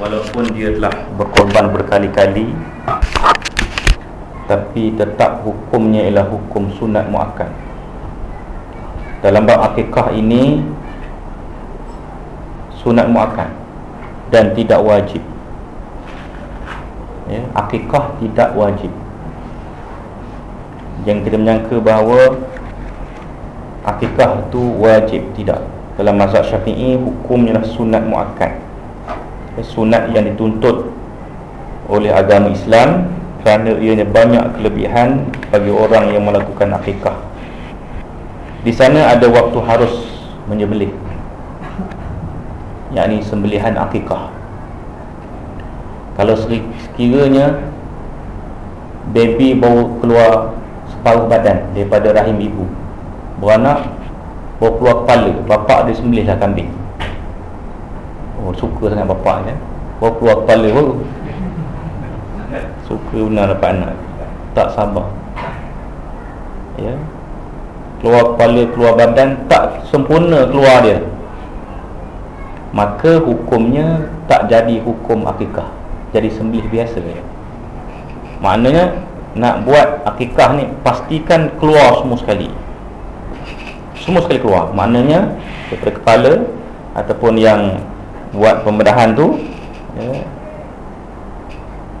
walaupun dia telah berkorban berkali-kali tapi tetap hukumnya ialah hukum sunat muakkad. Dalam bab akikah ini sunat muakkad dan tidak wajib. Ya, akikah tidak wajib. Yang kita menyangka bahawa akikah itu wajib tidak. Dalam mazhab syafi'i hukumnya sunat muakkad sunat yang dituntut oleh agama Islam kerana ianya banyak kelebihan bagi orang yang melakukan akikah. Di sana ada waktu harus menyembelih yakni sembelihan akikah. Kalau sekiranya baby baru keluar separuh badan daripada rahim ibu beranak baru keluar kepala bapak dia sembelihlah kambing Oh suka sangat bapak kan Bawa keluar kepala baru Suka benar dapat anak. Tak sabar. Ya. Keluar kepala, keluar badan Tak sempurna keluar dia. Maka hukumnya Tak jadi hukum akikah. Jadi sembelih biasa. Ya. Maknanya Nak buat akikah ni Pastikan keluar semua sekali. Semua sekali keluar. Maknanya Daripada kepala Ataupun yang buat pembedahan tu ya,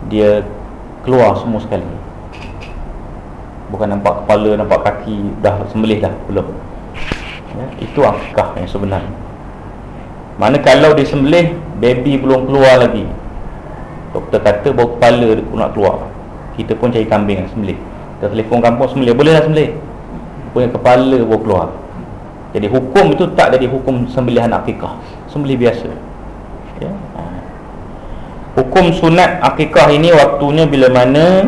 dia keluar semua sekali. Bukan nampak kepala nampak kaki dah sembelih dah belum. Ya, itu akikah yang sebenarnya mana kalau dia sembelih baby belum keluar lagi. Doktor kata bawa kepala nak keluar. Kita pun cari kambing yang sembelih. Kita telefon kampung sembelih. Boleh lah sembelih? Punya kepala bawa keluar. Jadi hukum itu tak jadi hukum sembelihan akikah. Sembelih biasa. Hukum sunat akikah ini waktunya bila mana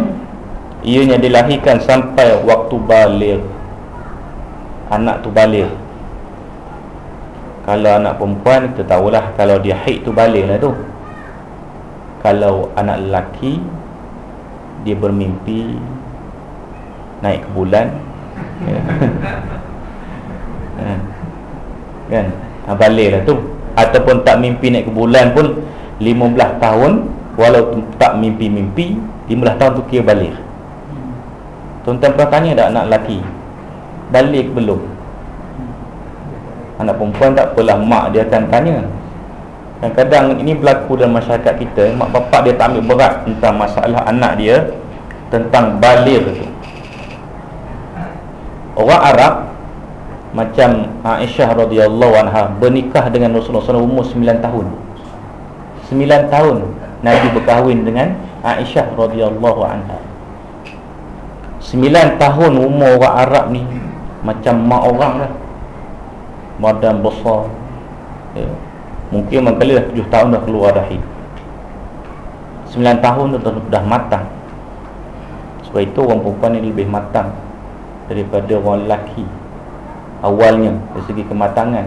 ianya dilahirkan sampai waktu balik anak tu balik kalau anak perempuan kita tahulah kalau dia haid tu balik lah tu. Kalau anak lelaki dia bermimpi naik ke bulan. Ya. kan? Ha, balik lah tu. Ataupun tak mimpi naik ke bulan pun 15 tahun walau tak mimpi-mimpi 15 tahun tu kira balik. Tuan-tuan pernah tanya tak anak lelaki? Balik belum. Anak perempuan tak apalah mak dia akan tanya. Kadang-kadang ini berlaku dalam masyarakat kita mak bapak dia tak ambil berat tentang masalah anak dia tentang balik tu. Orang Arab macam Aisyah radhiyallahu anha bernikah dengan Rasulullah SAW umur 9 tahun. 9 tahun Nabi berkahwin dengan Aisyah radhiyallahu anha. 9 tahun umur orang Arab ni macam mak orang dah. Badan besar. Ya. Mungkin mangkali dah 7 tahun dah keluar dahi. 9 tahun dah, dah matang. Sebab itu orang perempuan ni lebih matang daripada orang lelaki awalnya dari segi kematangan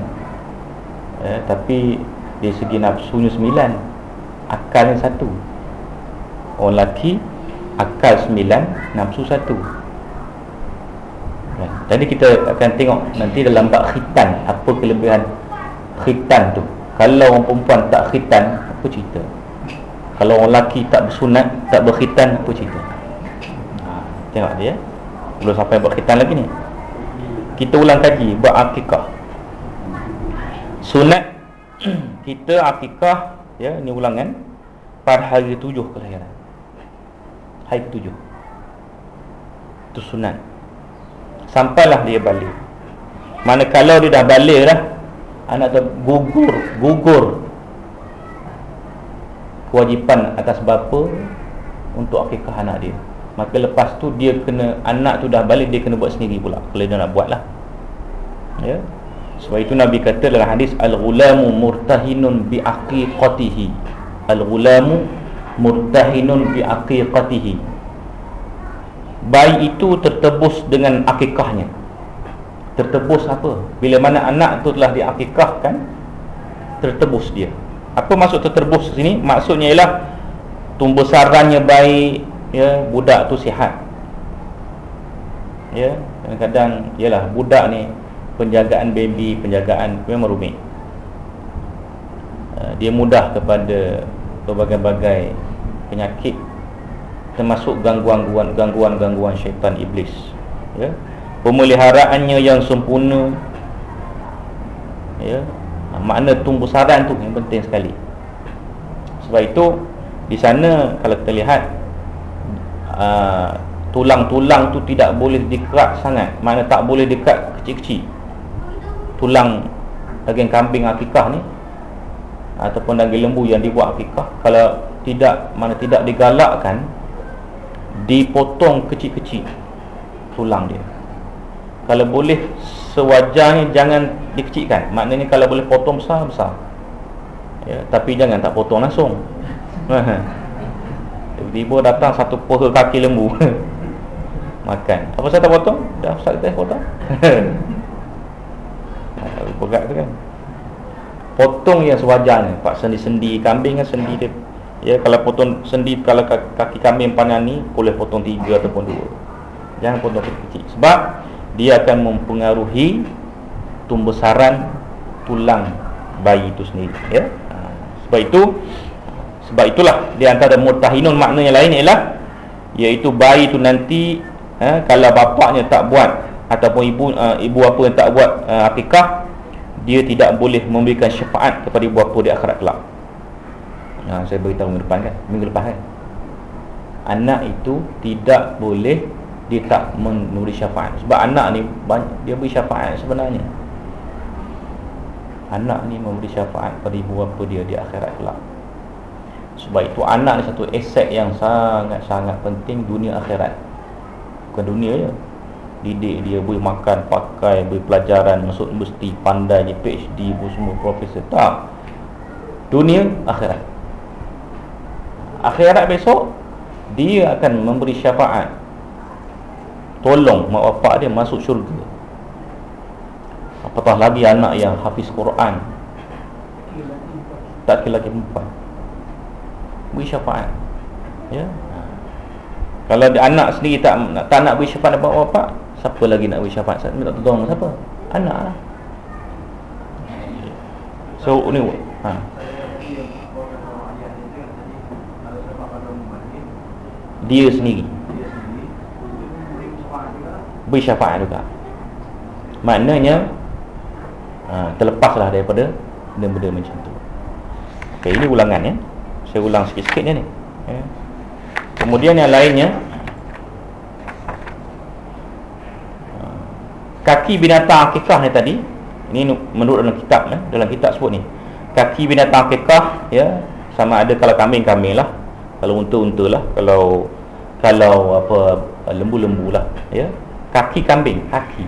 eh, tapi dari segi nafsunya sembilan akalnya satu. Orang lelaki akal sembilan nafsu satu. Eh, jadi kita akan tengok nanti dalam bab khitan apa kelebihan khitan tu. Kalau orang perempuan tak khitan apa cerita? Kalau orang lelaki tak bersunat tak berkhitan apa cerita? Ha, tengok dia belum sampai berkhitan lagi ni. Kita ulang kaji buat akikah. Sunat kita akikah ya ni ulangan. Pada hari tujuh kelahiran. Hari tujuh. Itu sunat. Sampailah dia balik. Mana kalau dia dah balik dah anak tu gugur gugur. Kewajipan atas bapa untuk akikah anak dia. Maka lepas tu dia kena Anak tu dah balik dia kena buat sendiri pula. Kalau dia nak buat lah Ya Sebab itu Nabi kata dalam hadis Al-ghulamu murtahinun bi'aqiqatihi. Al-ghulamu murtahinun bi'aqiqatihi. Bayi itu tertebus dengan akikahnya. Tertebus apa? Bila mana anak tu telah diakikahkan Tertebus dia. Apa maksud tertebus sini? Maksudnya ialah Tumbuh sarannya baik ya budak tu sihat. Ya kadang-kadang yalah budak ni penjagaan baby penjagaan memang rumit. Uh, dia mudah kepada berbagai-bagai penyakit termasuk gangguan-gangguan gangguan-gangguan syaitan iblis ya. Pemeliharaannya yang sempurna ya. Makna tumbuh saran tu yang penting sekali. Sebab itu di sana kalau kita lihat uh, tulang-tulang tu tidak boleh dekat sangat. Mana tak boleh dekat kecil-kecil tulang daging kambing akikah ni ataupun daging lembu yang dibuat akikah kalau tidak mana tidak digalakkan dipotong kecil-kecil tulang dia. Kalau boleh sewajarnya jangan dikecilkan. Maknanya kalau boleh potong besar-besar. Ya, tapi jangan tak potong langsung. Tiba-tiba datang satu poha kaki lembu. Makan. Apa saya tak potong? dah ustaz kita potong pegat tu kan. Potong yang sewajarnya. Pak sendi-sendi kambing kan sendi dia. Ya kalau potong sendi kalau kaki kambing panjang ni boleh potong tiga ataupun dua. Jangan potong kecil-kecil. Sebab dia akan mempengaruhi tumbesaran tulang bayi itu sendiri ya. Ha. sebab itu sebab itulah di antara mutahinun makna yang lain ialah iaitu bayi itu nanti ha, kalau bapaknya tak buat ataupun ibu uh, ibu apa yang tak buat uh, akikah dia tidak boleh memberikan syafaat kepada ibu bapa di akhirat kelak. Ha, saya beritahu minggu depan kan, minggu lepas kan. Anak itu tidak boleh dia tak memberi syafaat sebab anak ni banyak, dia beri syafaat sebenarnya. Anak ni memberi syafaat pada ibu bapa dia di akhirat kelak. Sebab itu anak ni satu aset yang sangat-sangat penting dunia akhirat. Bukan dunia je didik dia boleh makan pakai boleh pelajaran masuk universiti pandai je PhD pun semua profesor. Tak. Dunia akhirat. Akhirat besok dia akan memberi syafaat. Tolong mak bapak dia masuk syurga. Apatah lagi anak yang hafiz Quran. Tak kira lagi perempuan. Beri syafaat. Ya? Kalau anak sendiri tak tak nak beri syafaat mak bapak Siapa lagi nak beri syafaat? Saya minta tolong siapa? Anak lah. So ni ha. Dia sendiri. Beri syafaat juga. Maknanya ha, Terlepaslah daripada Benda-benda macam tu. Okay ini ulangan ya. Saya ulang sikit-sikit ni ya. Kemudian yang lainnya kaki binatang akikah ni tadi ini menurut dalam kitab ya, dalam kitab sebut ni. Kaki binatang akikah ya sama ada kalau kambing-kambing lah. Kalau unta-unta lah kalau kalau apa lembu-lembu lah ya. Kaki kambing kaki.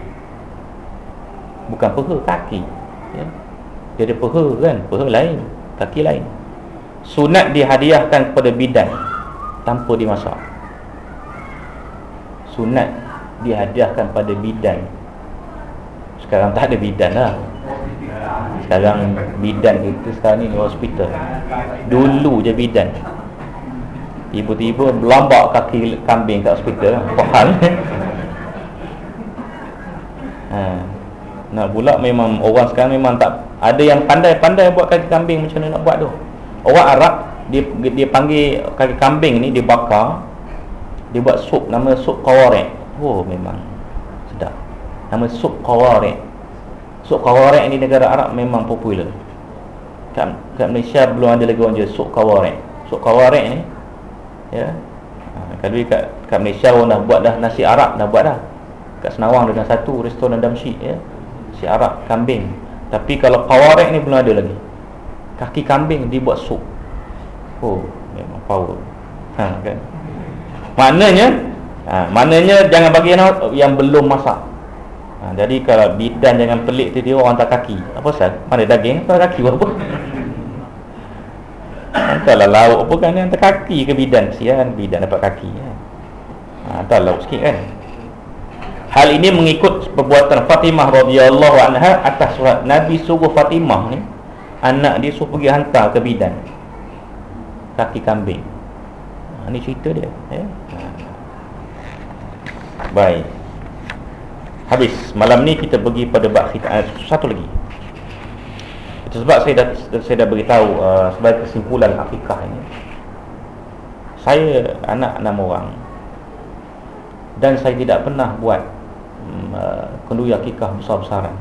Bukan peha kaki ya. Dia ada peha kan? Peha lain kaki lain. Sunat dihadiahkan kepada bidan tanpa dimasak. Sunat dihadiahkan pada bidan sekarang tak ada bidan lah. Sekarang bidan kita sekarang ni hospital. Dulu je bidan. Tiba-tiba melambak kaki kambing kat hospital. Apa hal ha. Nak pula memang orang sekarang memang tak Ada yang pandai-pandai buat kaki kambing macam mana nak buat tu. Orang Arab dia dia panggil kaki kambing ni dia bakar dia buat sup nama sup kawarek. Oh memang Nama sup kawarek Sup kawarek ni negara Arab memang popular. Kat, kat Malaysia belum ada lagi orang jual sup kawarek Sup kawarek ni Ya ha, Kalau kat, kat Malaysia orang dah buat dah nasi Arab dah buat dah. Kat Senawang ada satu restoran Damsyik ya Nasi Arab kambing. Tapi kalau kawarek ni belum ada lagi. Kaki kambing dibuat sup. Oh memang power. Ha, kan? Maknanya ha, Maknanya jangan bagi yang, yang belum masak ha, Jadi kalau bidan jangan pelik tu dia orang tak kaki Apa sah? Mana daging? Tak kaki apa? Kalau lauk apa kan yang kaki ke bidan Sian bidan dapat kaki ya. ha, Tak lauk sikit kan Hal ini mengikut perbuatan Fatimah radhiyallahu anha atas surat Nabi suruh Fatimah ni anak dia suruh pergi hantar ke bidan kaki kambing. Ha, ini cerita dia ya. Ha. Baik. Habis Malam ni kita pergi pada bab khitan Satu lagi. Itu sebab saya dah saya dah beritahu uh, sebagai kesimpulan akikah ini. Saya anak enam orang. Dan saya tidak pernah buat um, uh, kenduri akikah besar-besaran.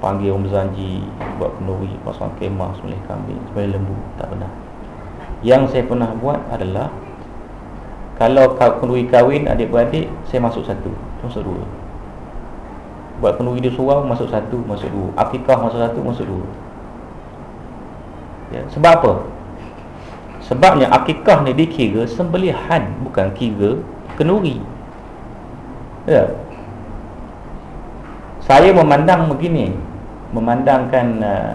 Panggil orang berjanji buat kenduri pasang kemah sembelih kambing sembelih lembu tak pernah. Yang saya pernah buat adalah kalau kenduri kahwin adik-beradik saya masuk satu masuk dua. Buat kenduri dia surau masuk satu masuk dua. Akikah masuk satu masuk dua. Ya, sebab apa? Sebabnya akikah ni dikira sembelihan bukan kira kenduri ya. Saya memandang begini. Memandangkan uh,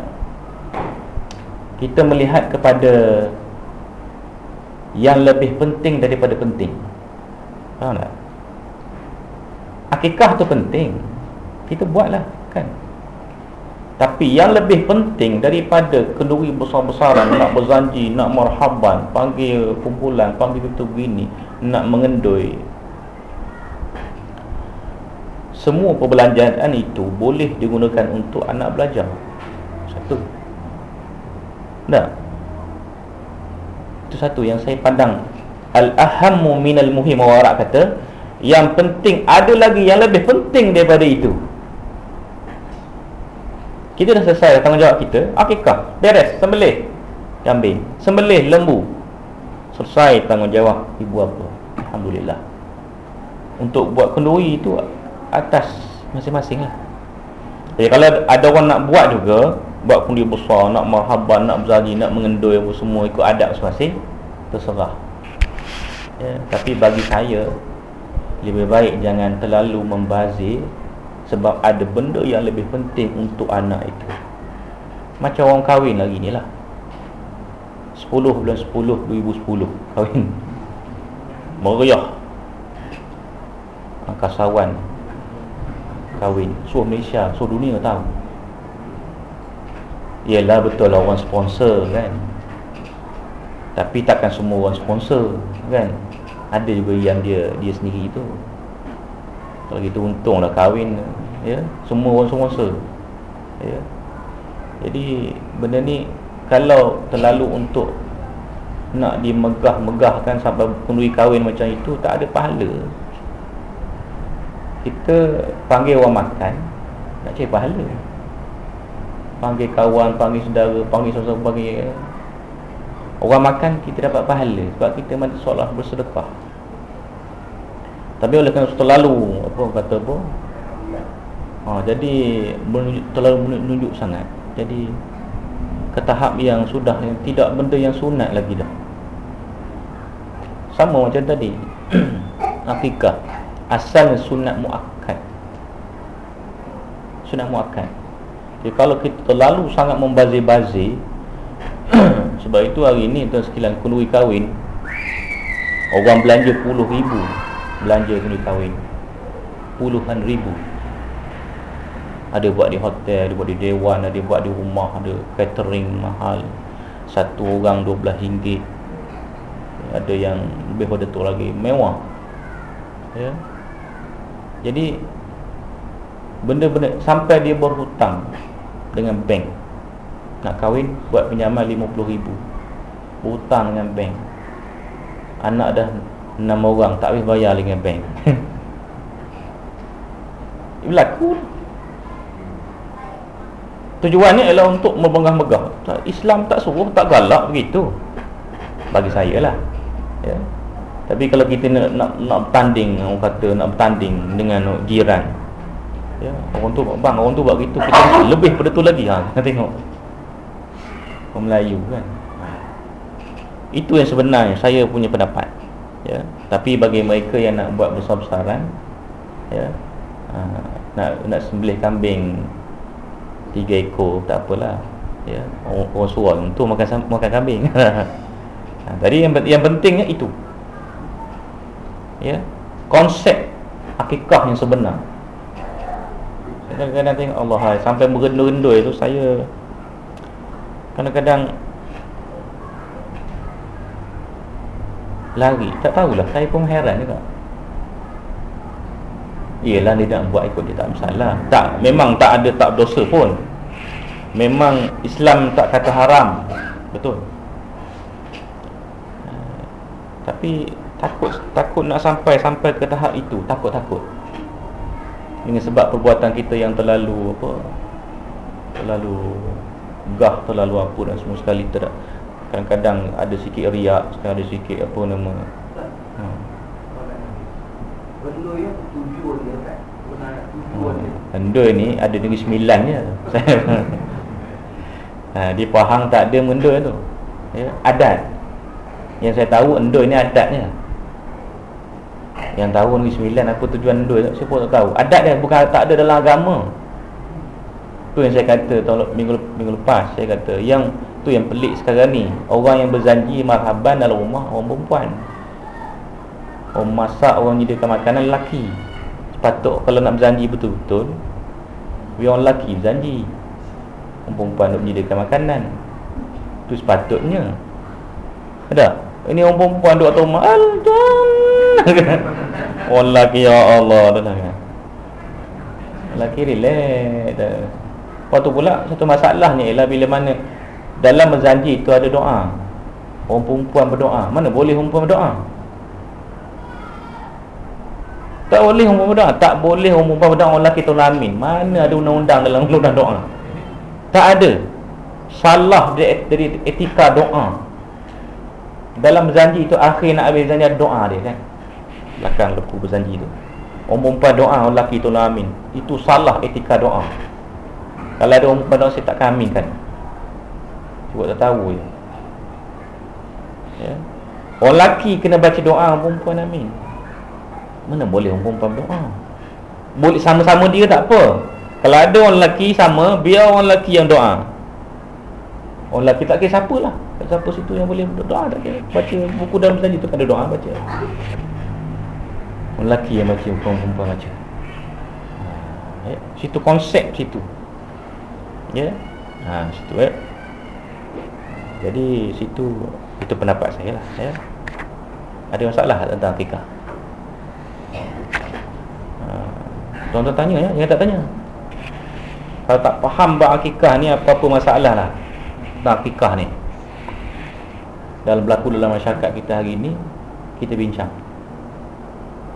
kita melihat kepada yang lebih penting daripada penting. Faham tak akikah tu penting? Kita buatlah kan? Tapi yang lebih penting daripada kenduri besar-besaran nak berzanji, nak marhaban, panggil kumpulan, panggil itu begini, nak mengendoi. Semua perbelanjaan itu boleh digunakan untuk anak belajar. Satu. Tak itu satu yang saya pandang. Al-ahammu minal muhim warak kata yang penting ada lagi yang lebih penting daripada itu. Kita dah selesai tanggungjawab kita. Akikah beres sembelih. Kambing sembelih lembu. Selesai tanggungjawab ibu apa alhamdulillah. Untuk buat kenduri itu atas masing-masing lah. Jadi kalau ada orang nak buat juga Buat kundi besar, nak marhaban, nak berzagi, nak mengendoi apa semua ikut adab masing-masing Terserah. Ya, Tapi bagi saya Lebih baik jangan terlalu membazir Sebab ada benda yang lebih penting untuk anak itu. Macam orang kahwin lagi ni lah. 10 bulan 10 2010 kahwin. Meriah. Angkasawan kahwin. Suruh Malaysia, suruh dunia tahu. Yelah betul lah orang sponsor kan? Tapi takkan semua orang sponsor kan Ada juga yang dia dia sendiri tu. Kalau gitu untunglah kahwin ya Semua orang sponsor ya. Jadi benda ni Kalau terlalu untuk Nak dimegah-megahkan sampai penuhi kahwin macam itu Tak ada pahala. Kita panggil orang makan nak cari pahala. Panggil kawan, panggil saudara, panggil saudara, panggil orang makan kita dapat pahala sebab kita mati seolah bersedekah. Tapi oleh kerana terlalu apa kata apa? Ha, jadi menunjuk, terlalu menunjuk sangat. Jadi ke tahap yang sudah yang tidak benda yang sunat lagi dah. Sama macam tadi. Akikah asal sunat muakkad. Sunat muakkad. Jadi kalau kita terlalu sangat membazir-bazir sebab itu hari ini tuan sekalian kenduri kahwin. Orang belanja puluh ribu belanja kenduri kahwin. Puluhan ribu. Ada buat di hotel, ada buat di dewan, ada buat di rumah, ada catering mahal. Satu orang dua belah ringgit. Ada yang lebih pada tu lagi. Mewah. Ya. Jadi benda-benda sampai dia berhutang dengan bank nak kahwin buat pinjaman RM50,000 berhutang dengan bank anak dah 6 orang tak boleh bayar dengan bank berlaku tujuannya adalah untuk membengah-megah Islam tak suruh tak galak begitu bagi saya lah ya. Tapi kalau kita nak nak, nak bertanding orang kata nak bertanding dengan jiran. Ya, orang tu bang, orang tu buat gitu, kita lebih pada tu lagi ha. Kita tengok. Orang Melayu kan. Itu yang sebenarnya saya punya pendapat. Ya, tapi bagi mereka yang nak buat besar-besaran ya, ha, nak nak sembelih kambing tiga ekor tak apalah. Ya, orang, orang suruh untuk makan makan kambing. ha, tadi yang yang pentingnya itu ya konsep akikah yang sebenar kadang-kadang tengok Allah sampai merendu-rendu itu saya kadang-kadang lari. Tak tahulah saya pun heran juga. Iyalah dia nak buat ikut dia tak masalah Tak, memang tak ada tak berdosa pun. Memang Islam tak kata haram. Betul. Uh, Tapi Takut takut nak sampai Sampai ke tahap itu. Takut-takut. Dengan sebab perbuatan kita yang terlalu Apa? Terlalu Gah terlalu apa dan semua sekali tidak Kadang-kadang ada sikit riak Sekarang ada sikit apa nama. Benda yang tujuan dia kan? Benda ni ada negeri sembilan je. Ha, Di Pahang tak ada benda tu. Ya, Adat. Yang saya tahu endo ni adatnya. Yang tahu negeri sembilan apa tujuan endo Saya pun tak tahu. Adat dia bukan tak ada dalam agama Tu yang saya kata tahun, minggu, minggu lepas Saya kata yang tu yang pelik sekarang ni. Orang yang berzanji marhaban dalam rumah orang perempuan. Orang masak, orang menyediakan makanan lelaki. Sepatut kalau nak berjanji betul-betul orang lelaki berjanji. Orang perempuan nak menyediakan makanan. Itu sepatutnya. Ada? Ini orang perempuan duduk atas rumah Orang lelaki ya Allah kan. Lelaki relax dah. Lepas tu pula satu masalahnya ialah bila mana Dalam berjanji itu ada doa. Orang perempuan berdoa. Mana boleh orang perempuan berdoa? Tak boleh umum berdoa. Tak boleh umum berdoa. Orang lelaki tolong amin. Mana ada undang-undang dalam undang doa? Tak ada. Salah dari etika doa. Dalam berjanji itu Akhir nak habis berjanji ada doa dia kan? Belakang lepu berjanji itu Orang perempuan doa orang lelaki tolong amin. Itu salah etika doa Kalau ada orang doa saya takkan amin kan Cuba tak tahu je. Ya. Orang lelaki kena baca doa Orang perempuan amin. Mana boleh orang perempuan berdoa? Boleh sama-sama dia tak apa. Kalau ada orang lelaki sama Biar orang lelaki yang doa. Orang lelaki tak kira siapa lah. Siapa situ yang boleh berdoa tak kira Baca buku dalam saja tu ada doa baca. Orang lelaki yang baca Orang perempuan baca. Ya. Situ konsep situ Ya. Ha, Situ eh. Jadi situ Itu pendapat saya lah ya. Ada masalah tentang akikah Tuan-tuan tanya ya, jangan tak tanya. Kalau tak faham bab akikah ni apa-apa masalah lah Tentang akikah ni. Dalam berlaku dalam masyarakat kita hari ni Kita bincang.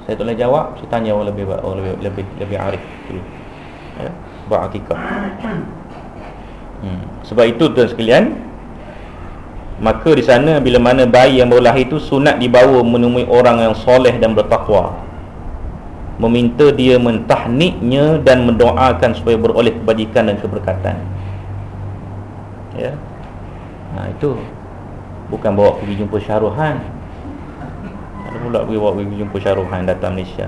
Saya tak boleh jawab, saya tanya orang lebih orang lebih, lebih, lebih arif dulu ya, Bab akikah hmm. Sebab itu tuan sekalian Maka di sana bila mana bayi yang baru lahir itu sunat dibawa menemui orang yang soleh dan bertakwa. Meminta dia mentahniknya dan mendoakan supaya beroleh kebajikan dan keberkatan. Ya. Nah itu bukan bawa pergi jumpa Syaruhan. Ada pula pergi bawa pergi jumpa Syaruhan datang Malaysia.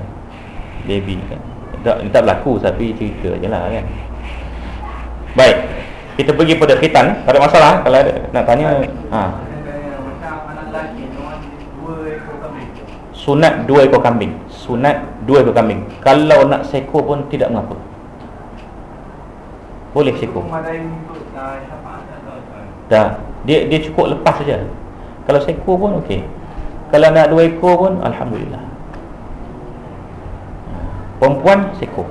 Baby kan tak, tak berlaku tapi cerita je lah kan. Baik kita pergi pada khitan ada masalah. Kalau ada nak tanya ha. sunat dua ekor kambing. Sunat dua ekor kambing. Kalau nak seko pun tidak mengapa. Boleh seko. Dah. Dia dia cukup lepas saja. Kalau seko pun okey. Kalau nak dua ekor pun alhamdulillah. Perempuan seko.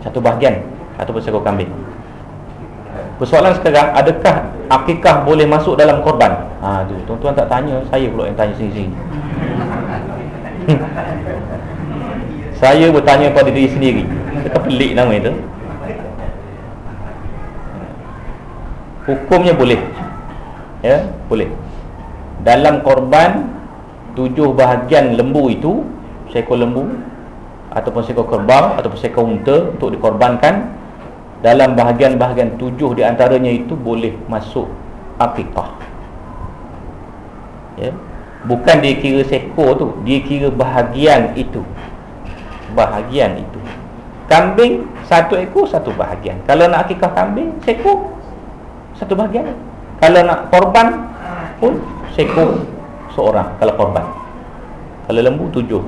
Satu bahagian ataupun seko kambing persoalan sekarang adakah akikah boleh masuk dalam korban? Ha tu. Tuan-tuan tak tanya saya pula yang tanya sini-sini. Saya bertanya pada diri sendiri. Dekat pelik nama itu. Hukumnya boleh. Ya, boleh. Dalam korban Tujuh bahagian lembu itu Seekor lembu Ataupun seekor kerbau Ataupun seekor unta Untuk dikorbankan Dalam bahagian-bahagian tujuh di antaranya itu Boleh masuk apikah Ya. Bukan dia kira sekor tu Dia kira bahagian itu. Bahagian itu. Kambing Satu ekor Satu bahagian. Kalau nak akikah kambing Sekor Satu bahagian. Kalau nak korban Pun Sekor Seorang Kalau korban. Kalau lembu Tujuh.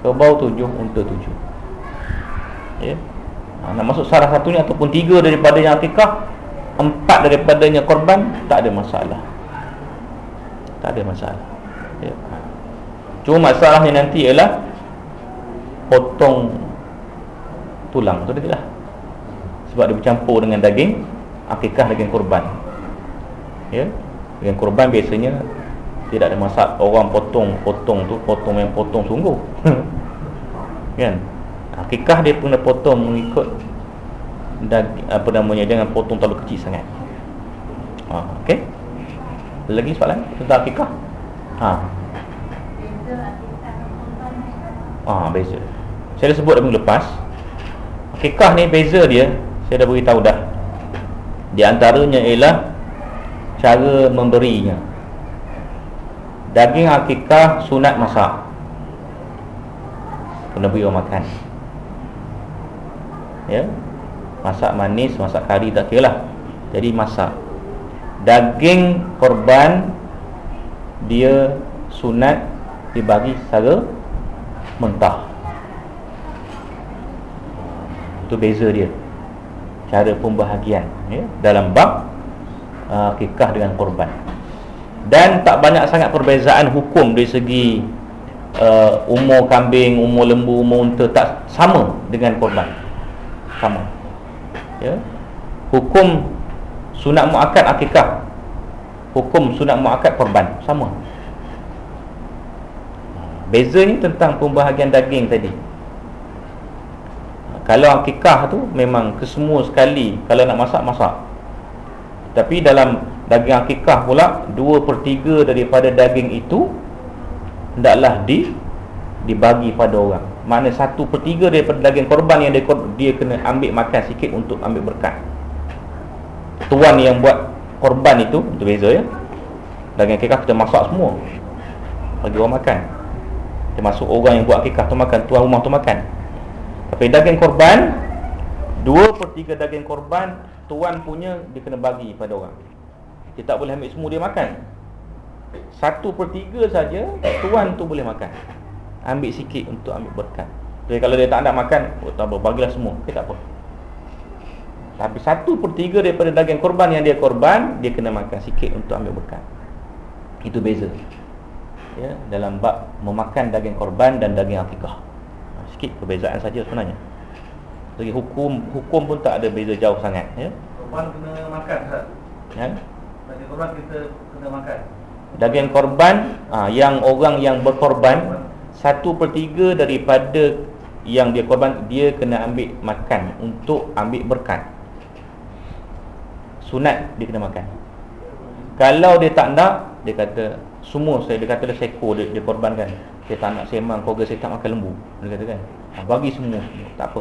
Kerbau tujuh Unta tujuh. Ya ha, Nak masuk salah satunya Ataupun tiga daripada yang akikah Empat daripadanya korban Tak ada masalah tak ada masalah ya. Cuma masalahnya nanti ialah Potong Tulang tu dia lah Sebab dia bercampur dengan daging akikah dengan kurban. Ya. Dengan kurban biasanya tidak ada masak orang potong potong tu potong yang potong sungguh. kan? Akikah dia pun potong mengikut dan apa namanya jangan potong terlalu kecil sangat. Ha, okey. Lagi soalan tentang akikah? Ha. Ah, ha, beza. Saya dah sebut dah minggu lepas. Akikah ni beza dia, saya dah beritahu dah. Di antaranya ialah cara memberinya. Daging akikah sunat masak. Kena beri orang makan. Ya. Masak manis, masak kari tak kira lah. Jadi masak. Daging korban dia sunat dibagi secara mentah. Itu beza dia cara pembahagian ya, dalam bab uh, kikah dengan korban dan tak banyak sangat perbezaan hukum dari segi uh, umur kambing, umur lembu, umur unta tak sama dengan korban sama. Ya. hukum sunat muakkad akikah. Hukum sunat muakkad korban sama. Beza ni tentang pembahagian daging tadi. Kalau akikah tu memang kesemua sekali Kalau nak masak, masak. Tapi dalam daging akikah pula Dua per tiga daripada daging itu Hendaklah di Dibagi pada orang Mana satu per tiga daripada daging korban Yang dia, dia kena ambil makan sikit Untuk ambil berkat. Tuan yang buat korban itu Itu beza ya. Daging akikah kita masak semua. Bagi orang makan. Termasuk orang yang buat akikah tu makan Tuan rumah tu makan. Tapi daging korban Dua per tiga daging korban Tuan punya dia kena bagi pada orang. Dia tak boleh ambil semua dia makan. Satu per tiga saja Tuan tu boleh makan Ambil sikit untuk ambil berkat Jadi kalau dia tak nak makan oh, tak apa, Bagilah semua, okay, tak apa Tapi satu per tiga daripada daging korban yang dia korban Dia kena makan sikit untuk ambil berkat Itu beza ya, Dalam bab memakan daging korban dan daging akikah sikit perbezaan saja sebenarnya. Jadi hukum hukum pun tak ada beza jauh sangat ya. Korban kena makan tak? Ya. Daging korban kita kena makan. Daging korban ha, yang orang yang berkorban satu per tiga daripada yang dia korban dia kena ambil makan untuk ambil berkat. Sunat dia kena makan. Kalau dia tak nak dia kata semua saya dia kata dia seko dia, dia korbankan. Saya tak nak semang keluarga saya tak makan lembu Dia kata kan. Ha, Bagi semua Tak apa.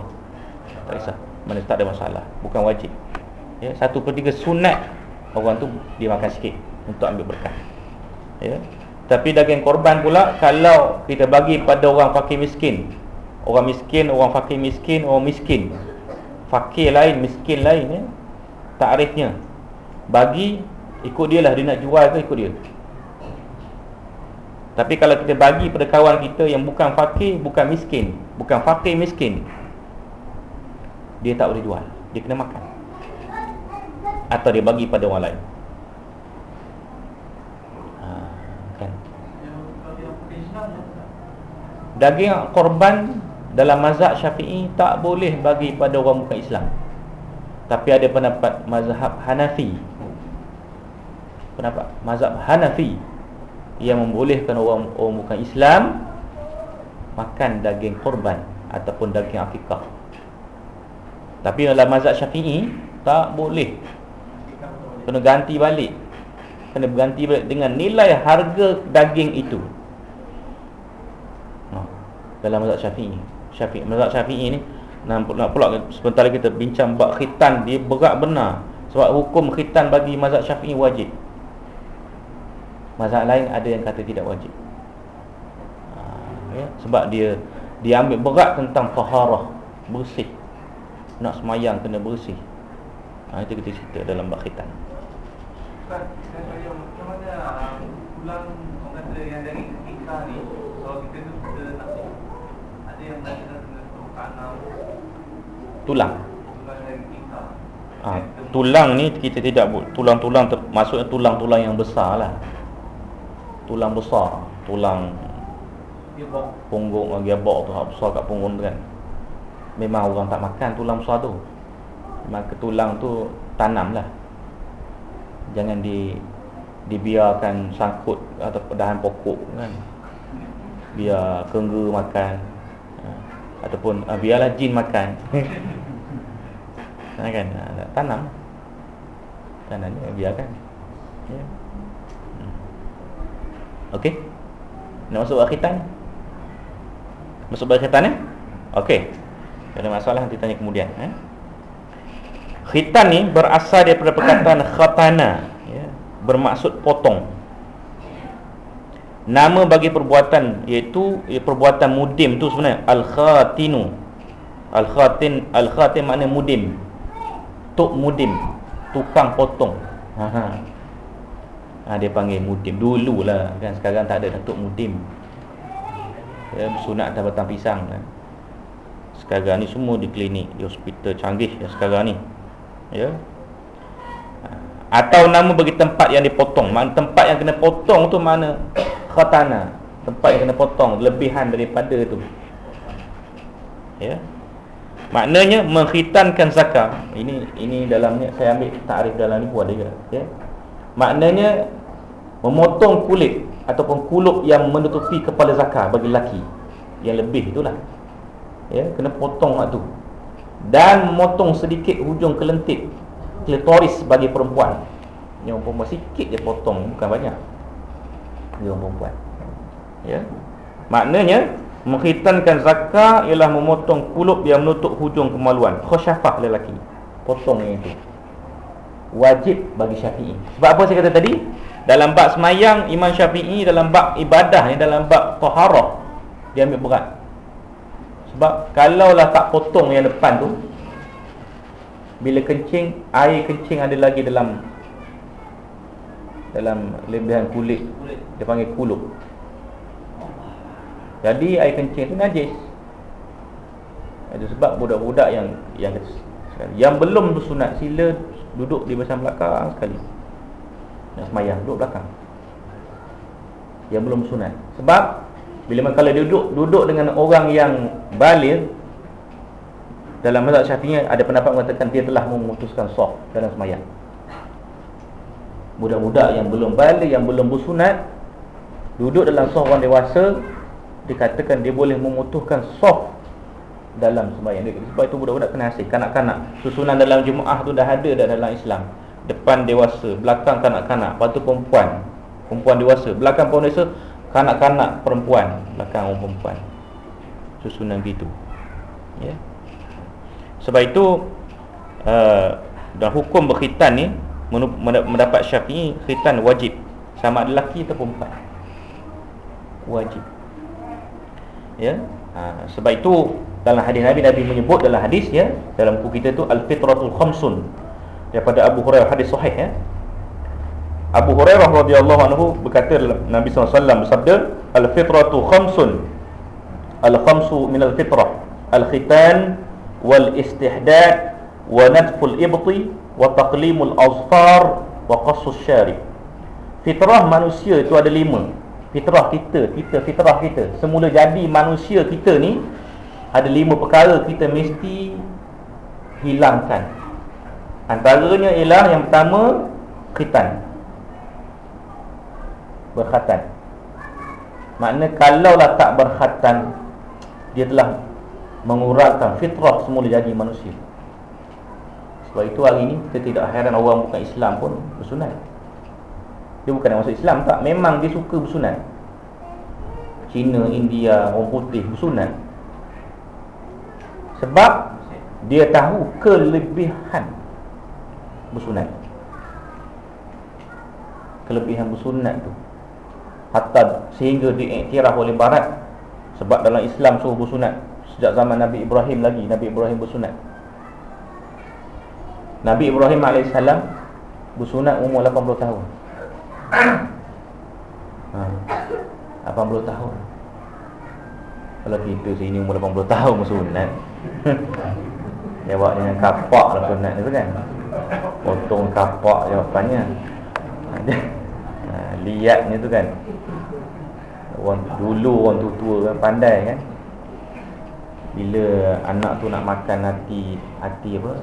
Tak kisah. Mana tak ada masalah. Bukan wajib. Ya, Satu per tiga sunat Orang tu dia makan sikit Untuk ambil berkat. Ya. Tapi daging korban pula Kalau kita bagi pada orang fakir miskin Orang miskin Orang fakir miskin Orang miskin Fakir lain Miskin lain ya. Takrifnya Bagi Ikut dia lah Dia nak jual ke ikut dia tapi kalau kita bagi pada kawan kita yang bukan fakir, bukan miskin, bukan fakir miskin, dia tak boleh jual. Dia kena makan. Atau dia bagi pada orang lain. Ha, kan? Daging korban dalam mazhab syafi'i tak boleh bagi pada orang bukan Islam. Tapi ada pendapat mazhab Hanafi. Pendapat mazhab Hanafi yang membolehkan orang orang bukan Islam makan daging korban ataupun daging akikah. Tapi dalam mazhab Syafi'i tak boleh. Kena ganti balik. Kena ganti balik dengan nilai harga daging itu. Dalam mazhab Syafi'i. Syafi'i mazhab Syafi'i ni nak pula, sebentar kita bincang bab khitan dia berat benar sebab hukum khitan bagi mazhab Syafi'i wajib. Mazhab lain ada yang kata tidak wajib ha, ya? Sebab dia Dia ambil berat tentang taharah Bersih Nak semayang kena bersih ha, Itu kita cerita dalam bak khitan Macam mana Tulang Orang kata yang dari ketika ni Kalau kita tu kita nak Ada yang nak kena Tulang Tulang. Ha, tulang ni kita tidak tulang-tulang maksudnya tulang-tulang yang besar lah tulang besar tulang punggung lagi abok tu besar kat punggung tu kan. Memang orang tak makan tulang besar tu. Ke tulang tu tanamlah. Jangan di dibiarkan sangkut atau dahan pokok kan. Biar kengga makan. Ataupun uh, biarlah jin makan. Ha, kan? Ha, tanam. Tanam dia biarkan. Ya. Hmm. okey. Nak masuk akhiran masuk akhiran eh okey. Ada masalah nanti tanya kemudian eh khitan ni berasal daripada perkataan khatana bermaksud potong Nama bagi perbuatan iaitu ya, perbuatan mudim tu sebenarnya al-khatinu. Al-khatin al-khatin makna mudim. Tok mudim, tukang potong. Ha ha. Ha dia panggil mudim dululah kan sekarang tak ada dah tok mudim. Ya sunat dah batang pisang kan. Sekarang ni semua di klinik, di hospital canggih ya sekarang ni. Ya, atau nama bagi tempat yang dipotong mana tempat yang kena potong tu mana khatana tempat yang kena potong lebihan daripada tu. Ya. Maknanya mengkhitankan zakat ini ini dalamnya saya ambil takrif dalam ni pun ada juga ya. Maknanya memotong kulit ataupun kuluk yang menutupi kepala zakat bagi lelaki. Yang lebih itulah. Ya kena potong waktu dan memotong sedikit hujung kelentit klitoris bagi perempuan. Yang perempuan sikit dia potong bukan banyak dia orang perempuan. Ya. Maknanya menghitankan zakat ialah memotong kulub yang menutup hujung kemaluan. Khosyafah lelaki. Potong yang itu. Wajib bagi syafi'i. Sebab apa saya kata tadi? Dalam bab semayang Imam Syafi'i dalam bab ibadah ni dalam bab taharah dia ambil berat. Sebab kalaulah tak potong yang depan tu bila kencing air kencing ada lagi dalam dalam lebihan kulit dia panggil kuluk jadi air kencing tu najis. Ada sebab budak-budak yang yang yang belum bersunat sila duduk di bersama belakang sekali. Nak semayang duduk belakang. Yang belum sunat sebab bila kalau duduk duduk dengan orang yang balir dalam mazhab Syafi'i ada pendapat mengatakan dia telah memutuskan sah dalam semayang. Budak-budak yang belum balik, yang belum bersunat duduk dalam sah orang dewasa dikatakan dia boleh memutuskan sah dalam semayang. Sebab itu budak-budak kena asing kanak-kanak. Susunan dalam jemaah tu dah ada dah dalam Islam. Depan dewasa, belakang kanak-kanak, lepas tu perempuan. Perempuan dewasa, belakang perempuan dewasa, kanak-kanak perempuan, belakang orang perempuan. Susunan gitu. Ya. Yeah. Sebab itu uh, Dan hukum berkhitan ni Mendapat syafi'i Khitan wajib Sama ada lelaki atau perempuan Wajib. Ya? Ha, Sebab itu Dalam hadis Nabi Nabi menyebut dalam hadis ya Dalam buku kita tu Al-Fitratul Khamsun. Daripada Abu Hurairah Hadis sahih ya. Abu Hurairah radhiyallahu anhu berkata Nabi SAW bersabda Al-fitratu khamsun. Al-khamsu minal fitrah. Al-khitan wal istihdad wa nadful ibti wa taqlimul azfar wa qassus syarib fitrah manusia itu ada lima fitrah kita kita fitrah kita. Semula jadi manusia kita ni ada lima perkara kita mesti hilangkan. Antaranya ialah yang pertama khitan. Berkhatan. Makna kalaulah tak berkhatan dia telah mengurangkan fitrah semula jadi manusia. Sebab itu hari ini kita tidak heran orang bukan Islam pun bersunat dia bukan yang masuk Islam tak. Memang dia suka bersunat Cina, India, orang putih bersunat sebab dia tahu kelebihan bersunat kelebihan bersunat tu. Hatta sehingga diiktiraf oleh barat. Sebab dalam Islam suruh bersunat Sejak zaman Nabi Ibrahim lagi Nabi Ibrahim bersunat Nabi Ibrahim AS Bersunat umur 80 tahun ha, 80 tahun. Kalau kita sini umur 80 tahun bersunat Jawab dengan kapak lah sunat tu kan. Potong kapak jawapannya. Ha, Lihatnya tu kan. Orang, Dulu orang tua-tua kan pandai kan. Bila anak tu nak makan hati hati apa?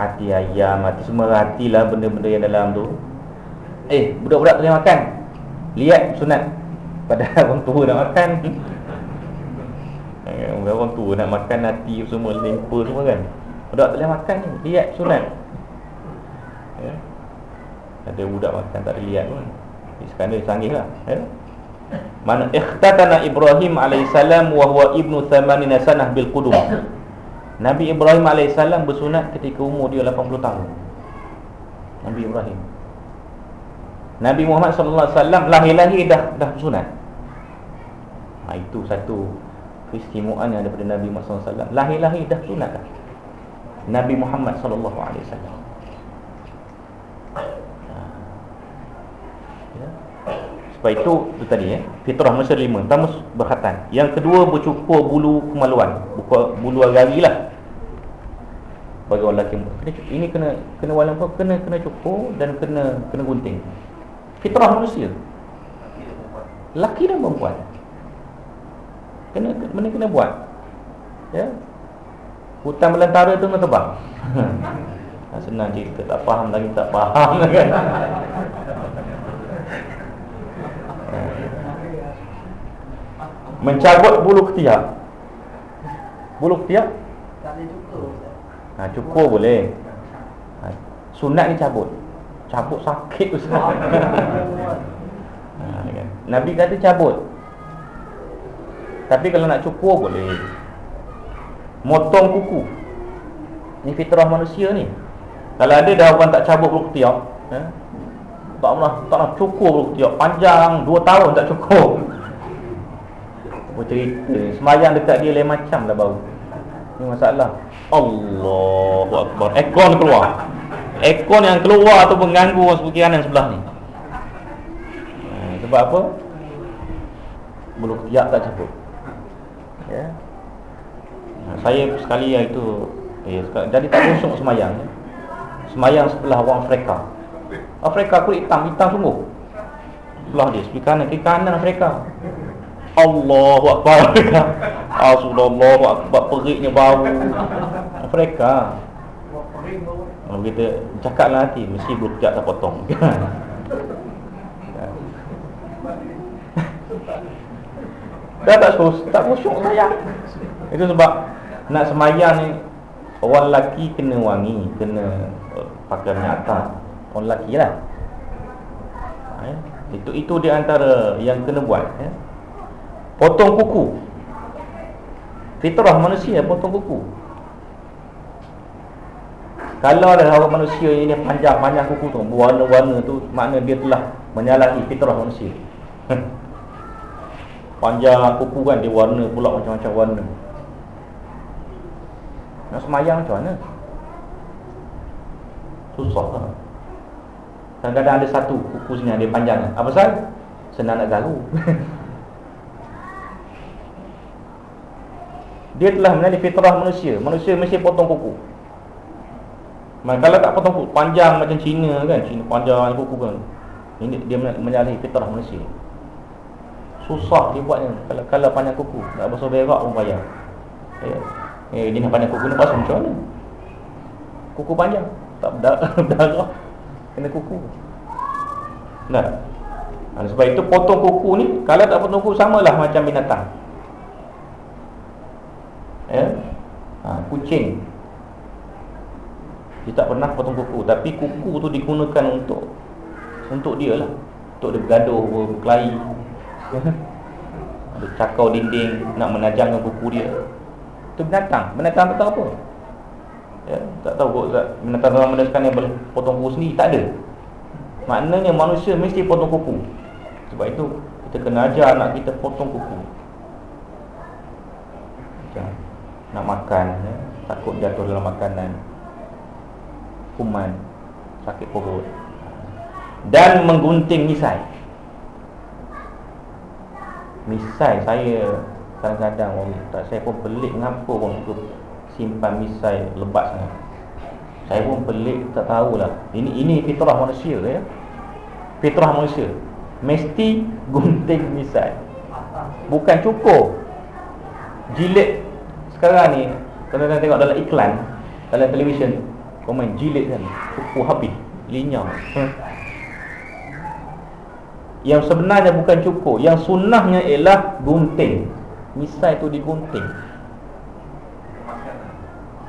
Hati ayam, hati semua hati lah benda-benda yang dalam tu Eh, budak-budak boleh makan Lihat sunat Pada orang tua nak makan eh, Orang tua nak makan hati semua Lempa semua kan Budak boleh makan ni Lihat sunat ya. Ada budak makan tak ada lihat pun Sekarang dia sanggih lah ya. Mana ikhtatana Ibrahim alaihissalam wa huwa ibnu thamanina sanah bil qudum. Nabi Ibrahim alaihissalam bersunat ketika umur dia 80 tahun. Nabi Ibrahim. Nabi Muhammad sallallahu alaihi wasallam lahir-lahir dah dah bersunat. Ha, itu satu keistimewaan yang daripada Nabi Muhammad sallallahu alaihi wasallam. Lahir-lahir dah sunat dah. Nabi Muhammad sallallahu alaihi wasallam. Sebab itu itu tadi ya. Fitrah manusia lima. Pertama berkhatan. Yang kedua bercukur bulu kemaluan. Buka bulu agari lah. Bagi orang lelaki. Ini kena kena wala apa? Kena kena cukur dan kena kena gunting. Fitrah manusia. Laki dan perempuan. Kena mana kena buat. Ya. Hutan belantara tu nak tebang. Senang cerita tak faham lagi tak faham kan. Mencabut bulu ketiak Bulu ketiak Tak boleh cukur ha, Cukur boleh ha, Sunat ni cabut Cabut sakit Ustaz. Ha, kan? Nabi kata cabut. Tapi kalau nak cukur boleh. Motong kuku. Ni fitrah manusia ni. Kalau ada dah orang tak cabut bulu ketiak eh? Tak nak, tak nak cukur bulu ketiak Panjang 2 tahun tak cukur. Bercerita Semayang dekat dia lain macam lah bau. Ini masalah. Allahu Akbar. Ekon keluar Ekon yang keluar tu mengganggu orang sebelah kanan sebelah ni. Hmm, Sebab apa? Bulu ketiak tak cabut Ya. Nah, Saya sekali yang itu eh, Jadi tak busuk semayang ya. Semayang sebelah orang Afrika. Afrika kulit hitam, hitam sungguh. Sebelah dia, sebelah kanan, kiri kanan Afrika. Allahu Akbar. Rasulullah Akbar Periknya bau. Mereka Kalau kita cakap lah nanti Mesti belum tak potong. Dah tak sus Tak khusyuk sayang. Itu sebab Nak semayang ni Orang lelaki kena wangi Kena uh, pakai minyak atas. Orang lelaki lah. Ha, ya. Itu itu di antara yang kena buat ya. Potong kuku. Fitrah manusia potong kuku Kalau ada orang manusia ini panjang-panjang kuku tu Berwarna-warna tu Makna dia telah menyalahi fitrah manusia. Panjang kuku kan dia warna pula macam-macam warna. Nak semayang macam mana? Susah lah Kadang-kadang ada satu kuku sini yang dia panjang. Apa sebab? Senang nak galu. Dia telah menjadi fitrah manusia. Manusia mesti potong kuku Kalau tak potong kuku Panjang macam Cina kan Cina panjang kuku kan. Ini dia menyalahi fitrah manusia Susah dia buatnya. Kalau kalau panjang kuku Tak basuh berak pun payah. Ya. Eh, dia nak panjang kuku ni basuh macam mana? Kuku panjang. Tak berdarah Kena kuku Nah. Sebab itu potong kuku ni Kalau tak potong kuku samalah macam binatang. Ya? ha, Kucing Dia tak pernah potong kuku. Tapi kuku tu digunakan untuk Untuk dia lah. Untuk dia bergaduh, berkelahi. Ada cakau dinding Nak menajangkan kuku dia. Itu binatang. Binatang tak tahu apa? Ya? Tak tahu kot Binatang dalam sekarang yang potong kuku sendiri? Tak ada. Maknanya manusia mesti potong kuku. Sebab itu kita kena ajar anak kita potong kuku. Jangan nak makan ya? takut jatuh dalam makanan kuman sakit perut dan menggunting misai. Misai saya kadang-kadang tak saya pun pelik mengapa orang suka simpan misai lebat sangat. Saya pun pelik tak tahulah. Ini ini fitrah manusia ya. Fitrah manusia. Mesti gunting misai. Bukan cukup. Jilid sekarang ni Kalau tengok dalam iklan Dalam televisyen Kau main jilid kan? Cukup habis. Linyar hmm. Yang sebenarnya bukan cukup. Yang sunnahnya ialah gunting. Misai tu digunting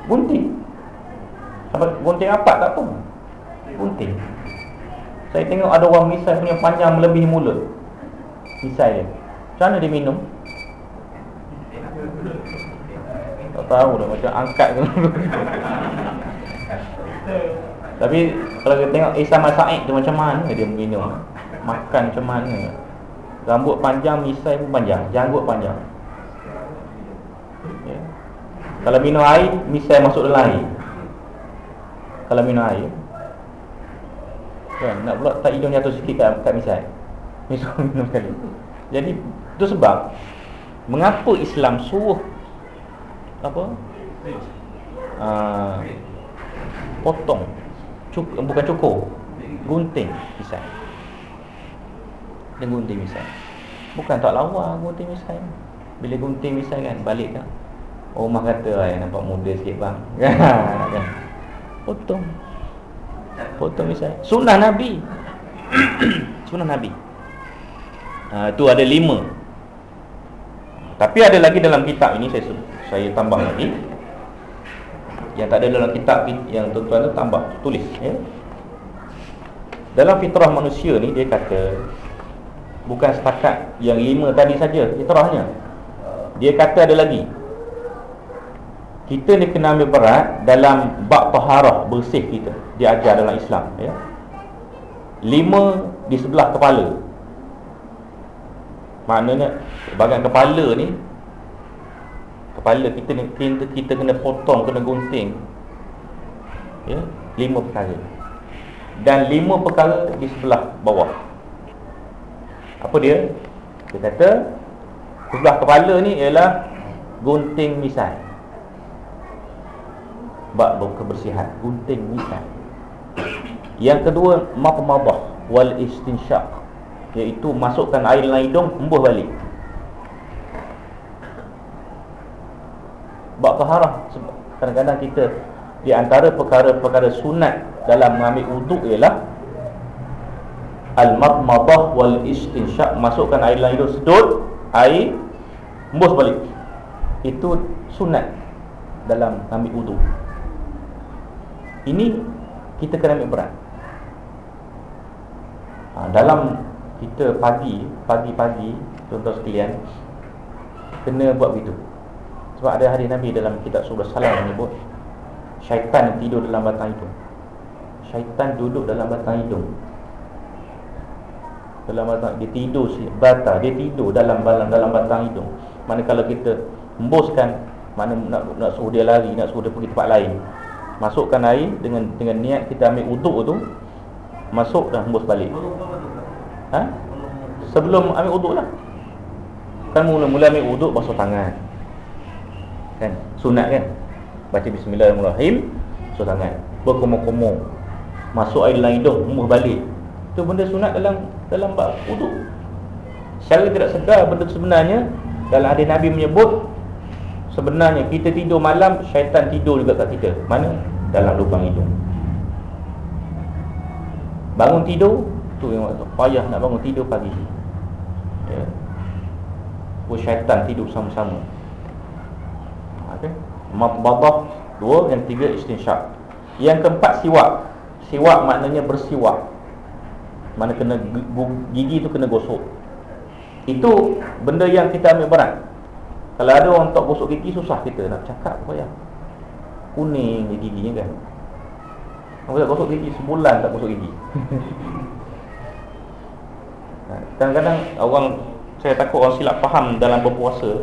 Gunting. Apa, Gunting apa? Tak apa Gunting. Saya tengok ada orang misai punya panjang melebihi mulut. Misai dia. Macam mana dia minum? Tak tahu dah macam angkat ke Tapi kalau kita tengok Isa Masaid tu macam mana dia minum Makan macam mana? Rambut panjang, misai pun panjang Janggut panjang. Ya. Kalau minum air, misai masuk dalam air. Kalau minum air. Kan, Nak pula tak hidung jatuh sikit kat, kat misai. Minum sekali. Jadi, itu sebab Mengapa Islam suruh Apa? Uh, Potong cuk, Bukan cukur Gunting misai Dan gunting misai Bukan tak lawa gunting misai Bila gunting misai kan Balik kan. Oh mah kata ay, nampak muda sikit bang. Kan? Potong. Potong misai Sunnah Nabi. Sunnah Nabi. Uh, Itu ada lima. Tapi ada lagi dalam kitab ini saya saya tambah lagi. Yang tak ada dalam kitab yang tuan-tuan tu tambah tulis ya. Dalam fitrah manusia ni dia kata bukan setakat yang lima tadi saja fitrahnya. Dia kata ada lagi. Kita ni kena ambil berat dalam bab taharah bersih kita. Dia ajar dalam Islam ya. Lima di sebelah kepala Maknanya bahagian kepala ni Kepala kita ni kita, kita kena potong, kena gunting. Ya, Lima perkara. Dan lima perkara di sebelah bawah. Apa dia? Dia kata Sebelah kepala ni ialah Gunting misai. Bak kebersihan Gunting misai. Yang kedua Maqmabah Wal istinsyaq Iaitu masukkan air dalam hidung Hembuh balik Bak taharah Kadang-kadang kita Di antara perkara-perkara sunat Dalam mengambil uduk ialah Al-matmadah wal istinsyak Masukkan air dalam hidung sedut Air Hembus balik. Itu sunat Dalam mengambil uduk Ini Kita kena ambil berat. Ha, Dalam kita pagi pagi-pagi tuan-tuan sekalian kena buat begitu sebab ada hadis Nabi dalam kitab surah salam menyebut syaitan tidur dalam batang hidung. Syaitan duduk dalam batang hidung. Dalam batang dia tidur si bata dia tidur dalam dalam dalam batang hidung. Mana kalau kita hembuskan mana nak nak suruh dia lari nak suruh dia pergi tempat lain. Masukkan air dengan dengan niat kita ambil uduk tu masuk dan hembus balik. Ha? Sebelum ambil uduk lah. Kan mula-mula ambil uduk basuh tangan Kan? Sunat kan? Baca bismillahirrahmanirrahim Basuh tangan Berkumur-kumur Masuk air dalam hidung Umuh balik Itu benda sunat dalam dalam bab uduk Secara tidak sedar benda sebenarnya Dalam hadis Nabi menyebut Sebenarnya kita tidur malam Syaitan tidur juga kat kita Mana? Dalam lubang hidung Bangun tidur tu yang waktu payah nak bangun tidur pagi ya. Pun syaitan tidur sama-sama. Matbadah Dua, yang tiga istinsyak Yang keempat siwak. Siwak maknanya bersiwak. Mana kena gigi tu kena gosok. Itu benda yang kita ambil berat Kalau ada orang tak gosok gigi Susah kita nak cakap payah Kuning giginya kan. Kalau tak gosok gigi Sebulan tak gosok gigi. Kadang-kadang orang saya takut orang silap faham dalam berpuasa.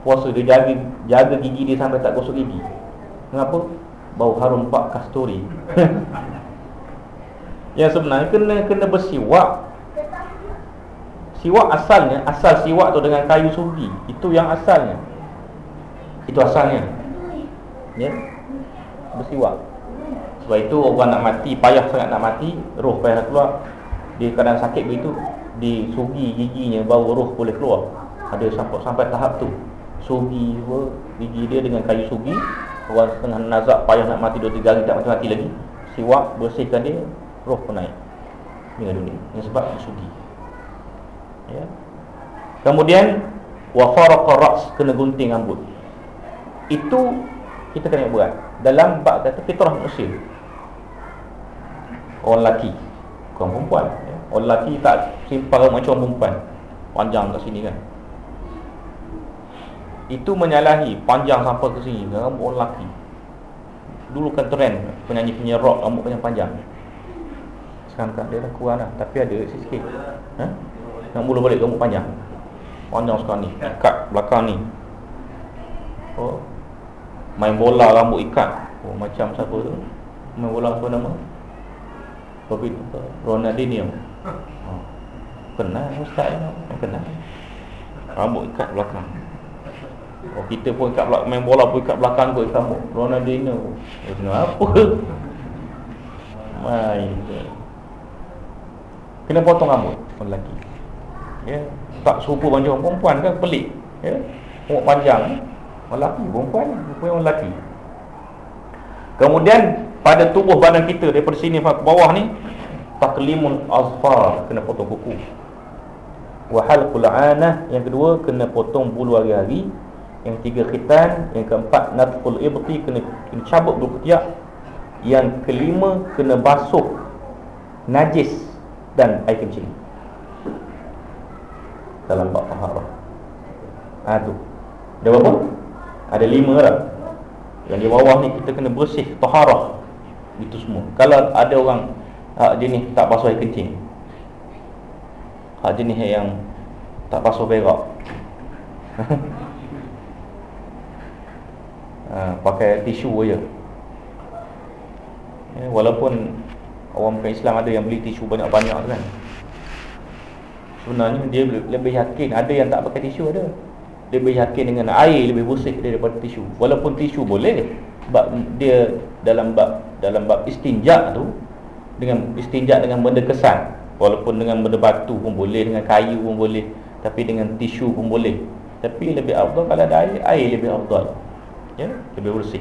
Puasa dia jaga jaga gigi dia sampai tak gosok gigi. Mengapa? Bau harum pak kasturi. Yang sebenarnya kena kena bersiwak. Siwak asalnya, asal siwak tu dengan kayu sugi. Itu yang asalnya. Itu asalnya. Ya. Bersiwak. Sebab itu orang nak mati, payah sangat nak mati, roh payah nak keluar dia kadang sakit begitu disugi giginya baru roh boleh keluar ada sampai sampai tahap tu sugi gigi dia dengan kayu sugi Orang setengah nazak payah nak mati dua tiga hari tak mati-mati lagi. Siwak bersihkan dia Roh pun naik. Dengan dunia. Ini sebab bersugi ya. Kemudian Wafaraqa ra's Kena gunting rambut. Itu Kita kena buat Dalam bak kata fitrah manusia. Orang lelaki. Orang perempuan ya. Orang lelaki tak simpang macam perempuan. Panjang kat sini kan Itu menyalahi Panjang sampai ke sini Rambut orang lelaki. Dulu kan trend Penyanyi-penyanyi rock Rambut panjang-panjang Sekarang kan dia dah kurang lah Tapi ada sikit-sikit. Ha? Nak mula balik rambut panjang. Panjang sekarang ni Ikat belakang ni. Oh. Main bola rambut ikat. Oh macam siapa tu? Main bola apa nama? Bobby Ronaldinho. Oh. Kenal Ustaz Kenal. Rambut ikat belakang Oh kita pun ikat belakang Main bola pun ikat belakang kot rambut Ronaldinho. Oh kenapa Main Kena potong rambut Orang lelaki. Ya Tak serupa macam perempuan kan Pelik. Ya Rambut panjang. Lelaki Perempuan Perempuan lelaki. Kemudian pada tubuh badan kita daripada sini ke bawah ni taklimun azfar kena potong kuku. Wahal qul'anah yang kedua kena potong bulu hari-hari yang ketiga khitan yang keempat natqul ibti kena, kena cabut bulu ketiak. Yang kelima kena basuh najis dan air kencing. Dalam bab taharah ha tu. Ada berapa ada lima lah. Yang di bawah ni kita kena bersih taharah. Itu semua. Kalau ada orang hak jenis tak basuh air kencing. Hak jenis yang tak basuh berak ha, pakai tisu aja ya, walaupun orang bukan Islam ada yang beli tisu banyak-banyak kan. Sebenarnya dia lebih yakin ada yang tak pakai tisu ada. Lebih yakin dengan air lebih bersih daripada tisu walaupun tisu boleh sebab dia dalam bab dalam bab istinja tu dengan istinja dengan benda kesan. Walaupun dengan benda batu pun boleh dengan kayu pun boleh tapi dengan tisu pun boleh. Tapi lebih afdal kalau ada air air lebih afdal ya lebih bersih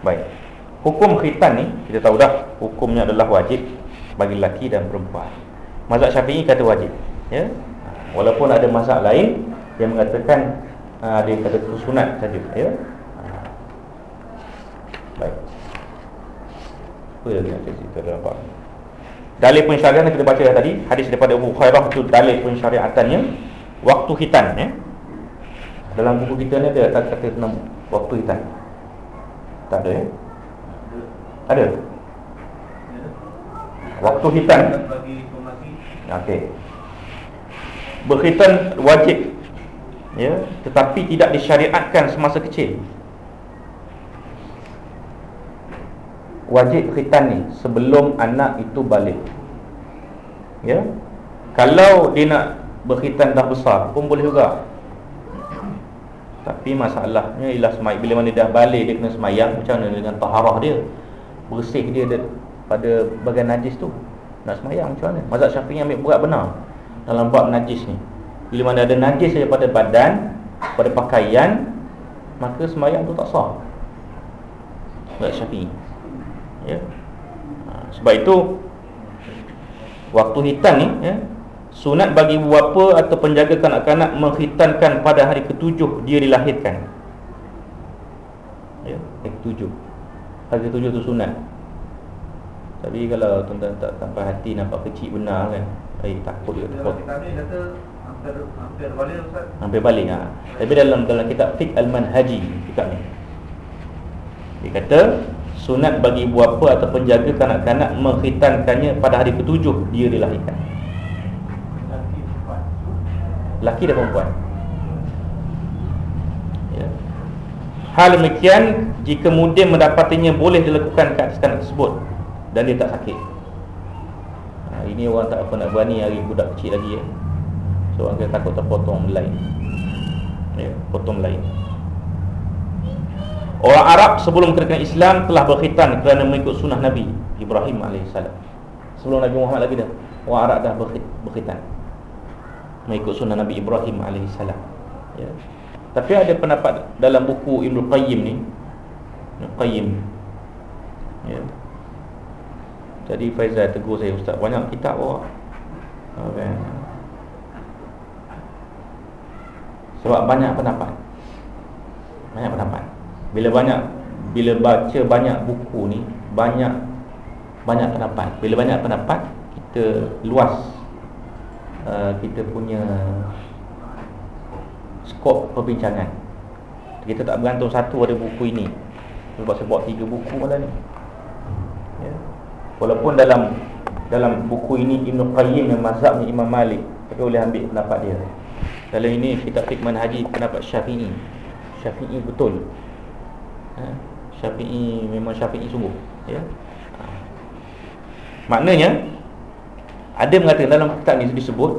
baik hukum khitan ni kita tahu dah hukumnya adalah wajib bagi lelaki dan perempuan mazhab syafi'i kata wajib ya Walaupun ada mazhab lain yang mengatakan ada yang kata sunat saja, ya. Baik. Apa lagi nak cerita dalam bab Dalil pensyariatan yang kita baca tadi Hadis daripada Abu Khairah itu dalil pensyariatannya Waktu hitan ya. Dalam buku kita ni ada tak kata tentang waktu hitan Tak ada ya Ada? Waktu hitan Okey. Berkhitan wajib ya tetapi tidak disyariatkan semasa kecil. Wajib khitan ni sebelum anak itu balik. Ya? Kalau dia nak berkhitan dah besar pun boleh juga tapi masalahnya ialah semai bila mana dah balik dia kena semayang macam mana dengan taharah dia? Bersih dia pada bagian najis tu. Nak semayang macam mana? Mazhab syafi'i ambil berat benar dalam bab najis ni. Bila mana ada najis saja pada badan Pada pakaian Maka semayang tu tak sah. Tak syafi ya? Ha, sebab itu Waktu hitam ni ya, Sunat bagi bapa atau penjaga kanak-kanak Menghitankan pada hari ketujuh Dia dilahirkan ya, Hari ketujuh Hari ketujuh tu sunat Tapi kalau tuan-tuan tak sampai hati Nampak kecil benar kan Eh takut dia takut. hampir hampir balik Ustaz. Hampir balik ha. Tapi dalam dalam kitab Fiqh Al-Manhaji kitab ni. Dia kata sunat bagi ibu bapa atau penjaga kanak-kanak mengkhitankannya pada hari ketujuh dia dilahirkan. Laki dan perempuan. Ya. Hal demikian jika kemudian mendapatinya boleh dilakukan ke atas kanak tersebut dan dia tak sakit ini orang tak apa nak berani hari budak kecil lagi ya. So orang kata takut terpotong lain. Ya, potong lain. Orang Arab sebelum kedatangan Islam telah berkhitan kerana mengikut sunnah Nabi Ibrahim AS Sebelum Nabi Muhammad lagi dah Orang Arab dah berkhitan Mengikut sunnah Nabi Ibrahim AS ya. Tapi ada pendapat dalam buku Ibn Qayyim ni Ibn Qayyim. Ya. Jadi Faizal tegur saya Ustaz banyak kitab bawa okay. Sebab banyak pendapat. Banyak pendapat. Bila banyak Bila baca banyak buku ni Banyak Banyak pendapat. Bila banyak pendapat Kita luas uh, Kita punya Skop perbincangan Kita tak bergantung satu ada buku ini Sebab saya tiga buku malam ni ya. Walaupun dalam Dalam buku ini Ibn Qayyim yang mazhabnya Imam Malik Tapi boleh ambil pendapat dia Dalam ini kita fikman haji pendapat syafi'i Syafi'i betul ha? Syafi'i memang syafi'i sungguh ya? Ha. Maknanya Ada mengatakan dalam kitab ni disebut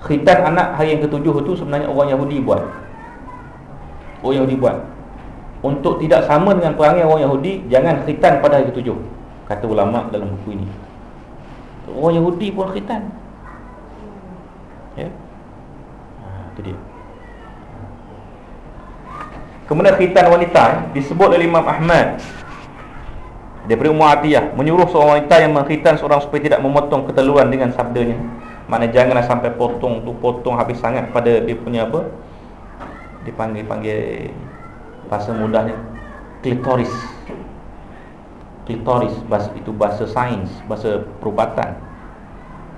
Khitan anak hari yang ketujuh itu sebenarnya orang Yahudi buat. Orang Yahudi buat. Untuk tidak sama dengan perangai orang Yahudi Jangan khitan pada hari ketujuh Kata ulama' dalam buku ini. Orang Yahudi pun khitan. Ya? Ha, Itu dia. Kemudian khitan wanita eh, Disebut oleh Imam Ahmad Daripada Umar Atiyah Menyuruh seorang wanita yang mengkhitan seorang Supaya tidak memotong keteluan dengan sabdanya. Mana janganlah sampai potong tu Potong habis sangat pada dia punya apa? Dipanggil-panggil Bahasa mudahnya Klitoris. Klitoris bahasa, Itu bahasa sains Bahasa perubatan.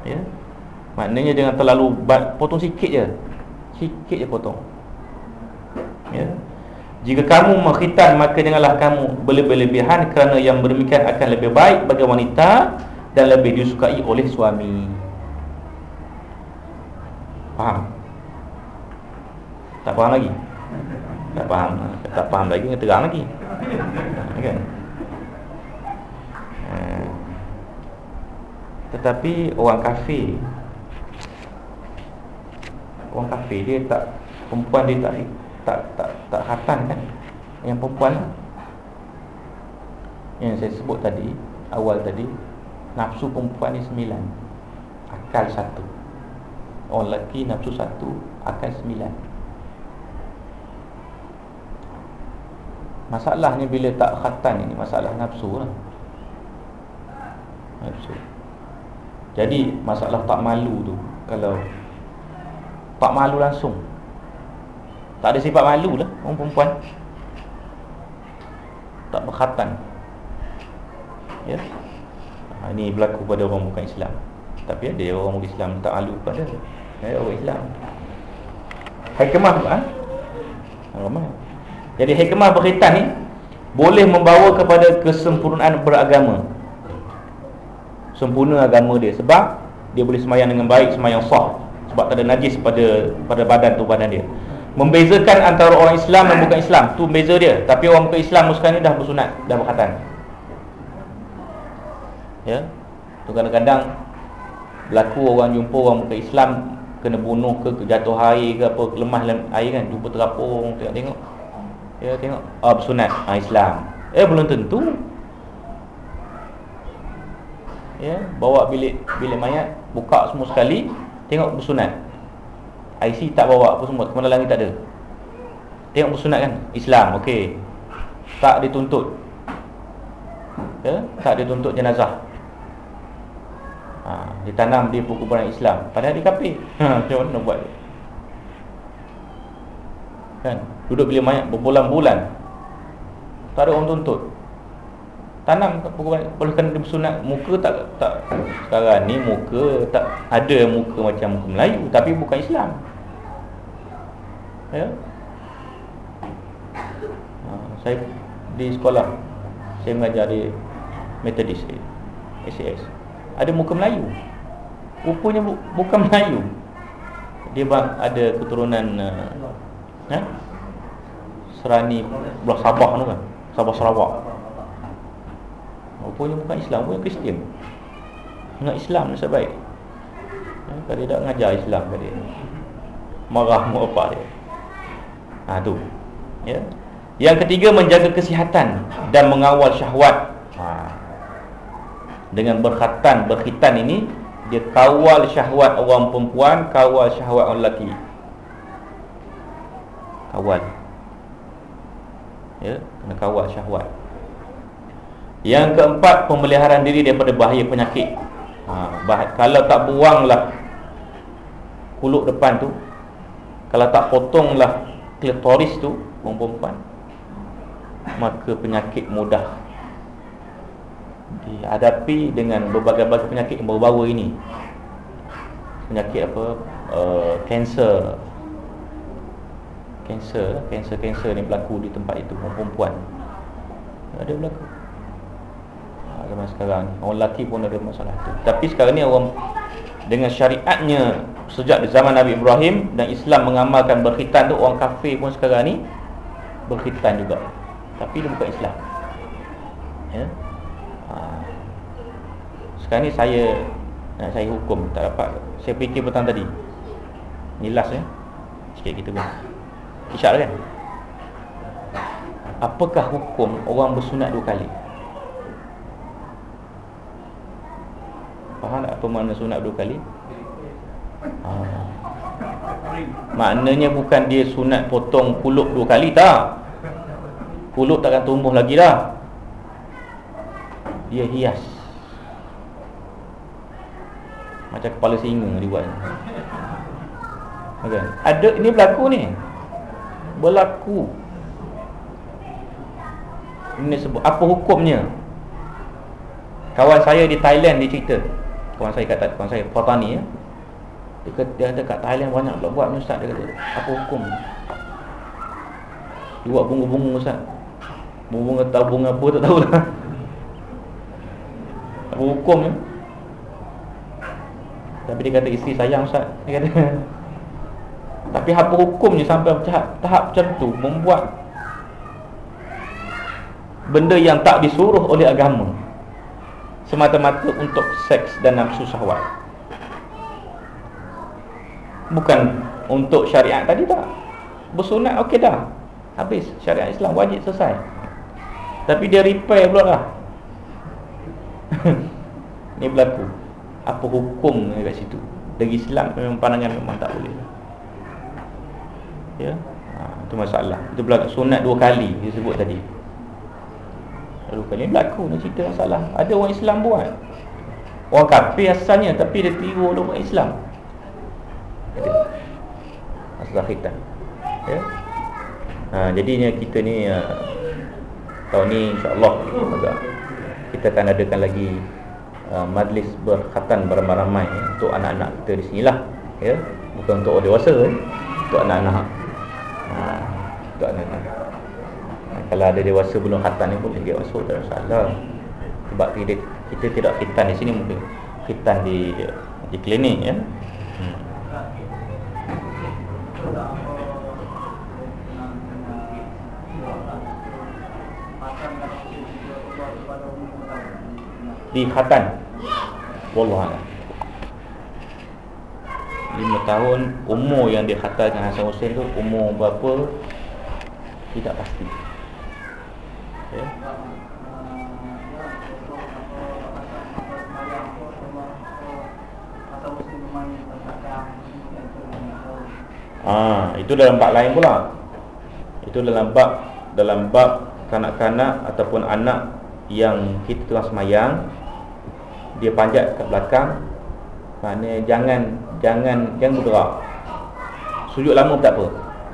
Ya. Maknanya jangan terlalu Potong sikit je. Sikit je potong. Ya jika kamu mengkhitan maka janganlah kamu berlebihan kerana yang berdemikian akan lebih baik bagi wanita dan lebih disukai oleh suami. Faham? Tak faham lagi? Tak faham. Tak faham lagi dengan terang lagi. Kan? Hmm. Tetapi orang kafir Orang kafir dia tak Perempuan dia tak Tak tak tak khatan kan? Yang perempuan Yang saya sebut tadi Awal tadi Nafsu perempuan ni sembilan. Akal satu. Orang lelaki nafsu satu Akan sembilan. Masalahnya bila tak khatan ini Masalah nafsu lah. Nafsu. Jadi masalah tak malu tu Kalau Tak malu langsung Tak ada sifat malu lah Orang perempuan Tak berkhatan Ya Ini berlaku pada orang bukan Islam tapi ada orang murid Islam tak malu pada ya, orang Islam. Hikmah ha? Ramai. Jadi hikmah berkaitan ni boleh membawa kepada kesempurnaan beragama. Sempurna agama dia sebab dia boleh semayang dengan baik, semayang sah sebab tak ada najis pada pada badan tu badan dia. Membezakan antara orang Islam dan bukan Islam tu beza dia. Tapi orang bukan Islam sekarang ni dah bersunat, dah berkhatan. Ya. Tu kadang-kadang Berlaku orang jumpa orang bukan Islam Kena bunuh ke, ke jatuh air ke apa Lemah dalam air kan Jumpa terapung Tengok-tengok Ya tengok. Oh bersunat. Ha, Islam. Eh belum tentu. Ya Bawa bilik bilik mayat Buka semua sekali Tengok bersunat IC tak bawa apa semua Kemana langit tak ada. Tengok bersunat kan? Islam okey. Tak dituntut. Ya Tak dituntut jenazah. Ha, Ditanam di perkumpulan Islam. Padahal dia kafir. Ha, Macam mana buat Kan? Duduk bila mayat berbulan-bulan. Tak ada orang tuntut. Tanam Boleh kena bersunat Muka tak tak Sekarang ni muka Tak ada muka macam muka Melayu Tapi bukan Islam Ya. Ha, Saya Di sekolah Saya mengajar di Methodist SAS ada muka Melayu. Rupanya bu, bukan Melayu. Dia bang, ada keturunan uh, eh? Serani Belah Sabah tu kan? Sabah Sarawak. Rupanya bukan Islam Rupanya Kristian. Ingat Islam ni sebaik eh, Kalau dia tak mengajar Islam dia. Marah mu apa dia Ha tu. Ya. Yang ketiga menjaga kesihatan dan mengawal syahwat. Ha, dengan berkhatan berkhitan ini dia kawal syahwat orang perempuan kawal syahwat orang lelaki. Kawal. Ya Kena kawal syahwat. Yang keempat Pemeliharaan diri daripada bahaya penyakit. Ha, bah- Kalau tak buanglah Kuluk depan tu Kalau tak potonglah Klitoris tu Perempuan Maka penyakit mudah Dihadapi dengan berbagai-bagai penyakit yang baru-baru ini. Penyakit apa? Uh, Kanser. Kanser Kanser-kanser ni berlaku di tempat itu Perempuan. Ada berlaku. Ha, Zaman sekarang Orang lelaki pun ada masalah tu. Tapi sekarang ni orang Dengan syariatnya Sejak di zaman Nabi Ibrahim Dan Islam mengamalkan berkhitan tu Orang kafir pun sekarang ni Berkhitan juga. Tapi dia bukan Islam. Ya? Ha. Sekarang ni saya Nak saya hukum Tak dapat. Saya fikir petang tadi. Ni last ya? Sikit kita pun Isyak kan? Apakah hukum orang bersunat dua kali? Faham tak apa makna sunat dua kali Maknanya bukan dia sunat potong kuluk dua kali tak? Kuluk takkan tumbuh lagi dah. Dia hias. Macam kepala singa dibuat Okay. Ada ini berlaku ni. Berlaku. Ini sebut apa hukumnya? Kawan saya di Thailand dia cerita. Kawan saya kata kawan saya Fatani ya dia kata, dia kata kat Thailand banyak pula buat ni ustaz. Dia kata apa hukum? Dia buat bunga-bunga ustaz. Bunga tahu bunga apa tak tahu lah. Apa hukum ya? Tapi dia kata isteri sayang ustaz. Dia kata tapi apa hukumnya sampai tahap, tahap macam tu Membuat Benda yang tak disuruh oleh agama Semata-mata untuk seks dan nafsu syahwat Bukan untuk syariat tadi tak. Bersunat okey dah. Habis syariat Islam wajib selesai. Tapi dia repair pula lah. Ni berlaku. Apa hukum kat situ? Dari Islam memang pandangan memang tak boleh ya? Ha, itu masalah. Itu berlaku. Sunat dua kali dia sebut tadi. Dua kali berlaku ni cerita masalah. Ada orang Islam buat. Orang kafir asalnya tapi dia tiru orang Islam masalah khitan ya? Ha, jadinya kita ni uh, tahun ni insyaAllah kita akan adakan lagi uh, majlis berkhatan beramai-ramai ya, untuk anak-anak kita di sinilah ya. Bukan untuk orang dewasa ya. untuk anak-anak. Ha, Untuk anak-anak. Ha, Kalau ada dewasa belum khatan ni boleh dia masuk Tak ada masalah. Sebab kita, kita tidak khitan di sini mungkin. Khitan di di klinik ya hmm. Di khatan Wallahualam lima tahun umur yang dia khatarkan Hasan Hussein tu umur berapa tidak pasti ya. Ah, itu dalam bab lain pula. Itu dalam bab dalam bab kanak-kanak ataupun anak yang kita tengah semayang dia panjat ke belakang Maknanya jangan jangan jangan bergerak. Sujud lama tak apa.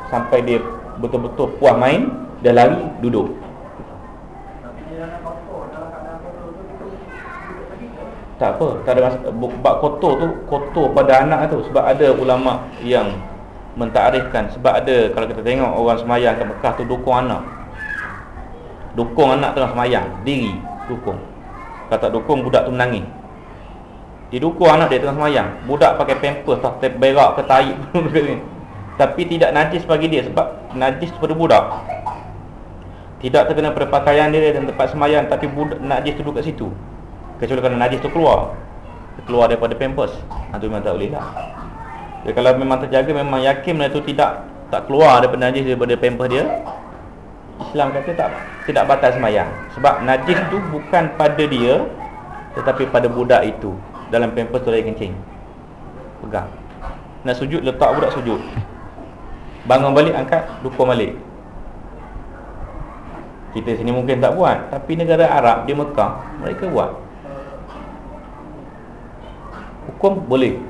Sampai dia betul-betul puas main, dah lari duduk. Tak apa, tak ada. Bab kotor tu, kotor pada anak tu sebab ada ulama yang mentarifkan sebab ada kalau kita tengok orang semayang kat Mekah tu dukung anak. Dukung anak tengah semayang, diri dukung. Kata dukung budak tu menangis. Didukung anak dia tengah semayang. Budak pakai pampers tak berak ke taik Tapi tidak najis bagi dia Sebab najis pada budak. Tidak terkena perpakaian dia dan tempat semayang Tapi budak, najis duduk kat situ. Kecuali kalau najis tu keluar. Keluar daripada pampers. Itu memang tak boleh lah. Jadi, Kalau memang terjaga memang yakin benda tu tidak Tak keluar daripada najis daripada pampers dia Islam kata tak tidak batal semayang. Sebab najis tu bukan pada dia Tetapi pada budak itu. Dalam pampers tu lagi kencing. Pegang. Nak sujud letak budak sujud. Bangun balik angkat dukung balik. Kita sini mungkin tak buat Tapi negara Arab di Mekah Mereka buat. Hukum boleh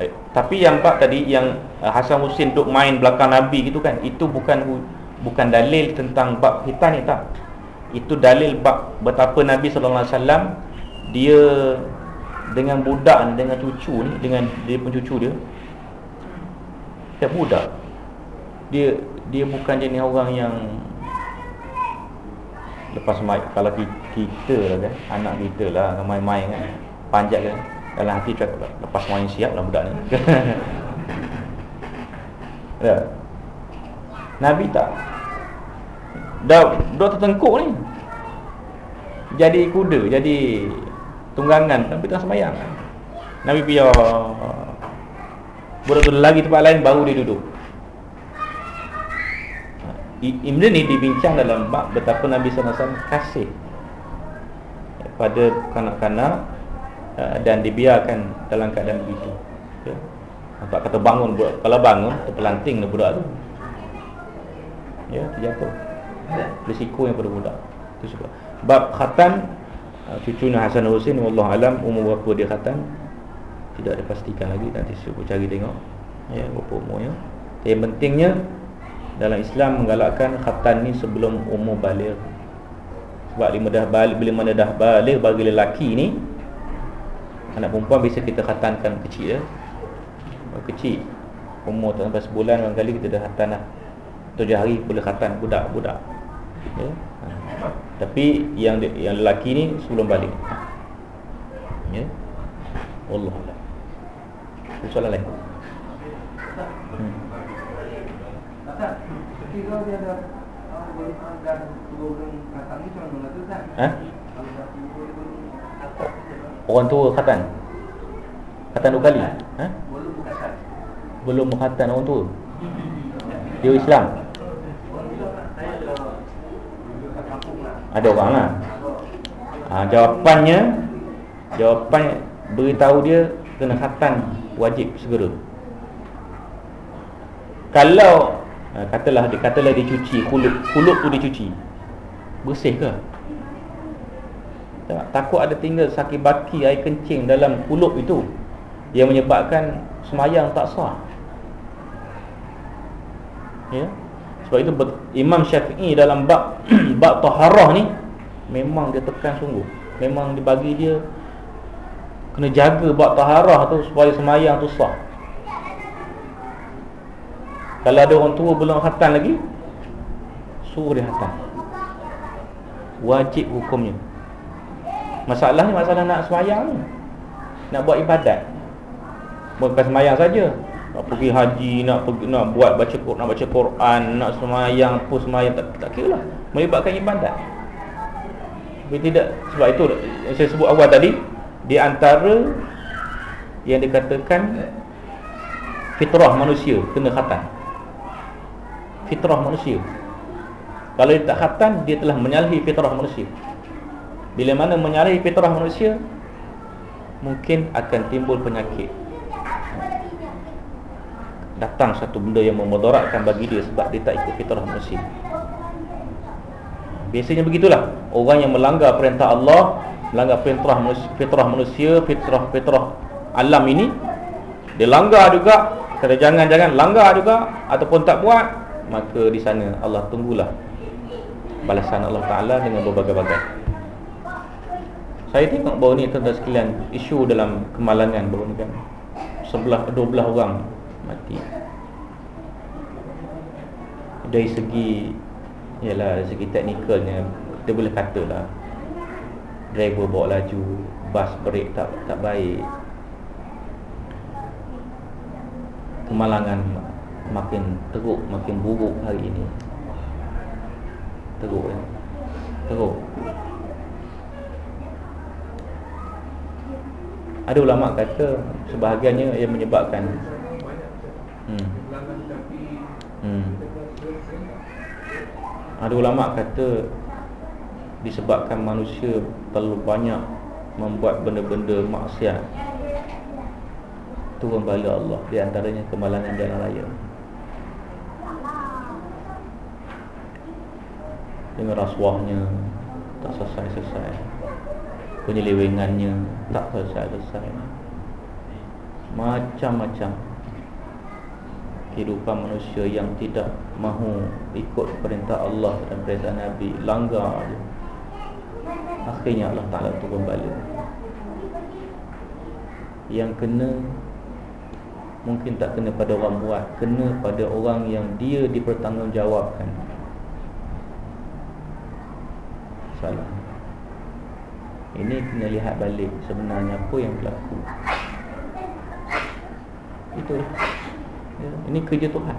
eh, Tapi yang bab tadi Yang uh, Hasan Husin duk main belakang Nabi gitu kan Itu bukan Bukan dalil tentang bab hitam ni tak. Itu dalil bab Betapa Nabi SAW Dia Dengan budak ni Dengan cucu ni Dengan dia pun cucu dia Dia budak Dia Dia bukan jenis orang yang Lepas main Kalau kita lah kan Anak kita lah Main-main kan Panjat kan Dalam hati cakap Lepas main siap lah budak ni. Ya. Nabi tak? Dah Dah tertengkuk ni. Jadi kuda Jadi Tunggangan. Nabi tengah semayang Nabi biar Budak tu lagi tempat lain Baru dia duduk. Imran ni dibincang dalam bab betapa Nabi SAW kasih pada kanak-kanak uh, dan dibiarkan dalam keadaan begitu. Ya. Tak kata bangun budak, kalau bangun terpelanting budak tu. Ya, terjatuh. Risiko yang pada budak. Itu sebab bab khatan uh, cucu Hasan Husain wallahu alam umur berapa dia khatan tidak dipastikan lagi nanti cuba cari tengok ya berapa umurnya. Yang pentingnya dalam Islam menggalakkan khatan ni sebelum umur balik sebab bila dah balik bila mana dah balik bagi lelaki ni anak perempuan bisa kita khatankan kecil ya. Kecil umur tak sampai sebulan kali kita dah khatan lah tujuh hari boleh khatan budak-budak ya. Ha. tapi yang yang lelaki ni sebelum balik. Ya. Allah soalan lain. Hmm. Orang? Ha? Orang tua khatan? Khatan dua kali? Ha? Belum khatan orang tua? Dia Islam? Ada orang lah ha, Jawapannya Jawapan Beritahu dia Kena khatan Wajib segera Kalau ha, katalah katalah dia cuci kulit kulit tu dia cuci bersih ke tak, takut ada tinggal sakit baki air kencing dalam kulit itu yang menyebabkan semayang tak sah. Ya? Sebab itu Imam Syafi'i dalam bab bab taharah ni memang dia tekan sungguh. Memang dibagi dia kena jaga bab taharah tu supaya semayang tu sah. Kalau ada orang tua belum khatam lagi Suruh dia khatam. Wajib hukumnya Masalahnya masalah nak semayang ni. Nak buat ibadat. Bukan semayang saja. Nak pergi haji Nak pergi nak buat baca nak baca Quran Nak semayang Apa semayang Tak, tak kira lah. Melibatkan ibadat. Tapi tidak Sebab itu Yang saya sebut awal tadi Di antara Yang dikatakan Fitrah manusia Kena khatam fitrah manusia. Kalau dia tak khatam Dia telah menyalahi fitrah manusia Bila mana menyalahi fitrah manusia Mungkin akan timbul penyakit. Datang satu benda yang memudaratkan bagi dia Sebab dia tak ikut fitrah manusia. Biasanya begitulah. Orang yang melanggar perintah Allah Melanggar fitrah manusia Fitrah manusia Fitrah-fitrah alam ini Dia langgar juga. Kata jangan-jangan langgar juga Ataupun tak buat maka di sana Allah tunggulah balasan Allah Taala dengan berbagai-bagai. Saya tengok bahawa ni tuan-tuan sekalian isu dalam kemalangan bahawa ni kan sebelah dua belah orang mati. Dari segi ialah dari segi teknikalnya kita boleh katalah driver bawa laju, bas break tak tak baik. Kemalangan makin teruk makin buruk hari ini teruk ya teruk ada ulama kata sebahagiannya yang menyebabkan hmm. Hmm. ada ulama kata disebabkan manusia terlalu banyak membuat benda-benda maksiat turun bala Allah di antaranya kemalangan jalan raya dengan rasuahnya tak selesai-selesai penyelewengannya tak selesai-selesai. Macam-macam kehidupan manusia yang tidak mahu ikut perintah Allah dan perintah Nabi langgar je. akhirnya Allah Ta'ala turun balik. Yang kena mungkin tak kena pada orang buat kena pada orang yang dia dipertanggungjawabkan. Salah ini kena lihat balik sebenarnya apa yang berlaku. Itulah ya, ini kerja Tuhan.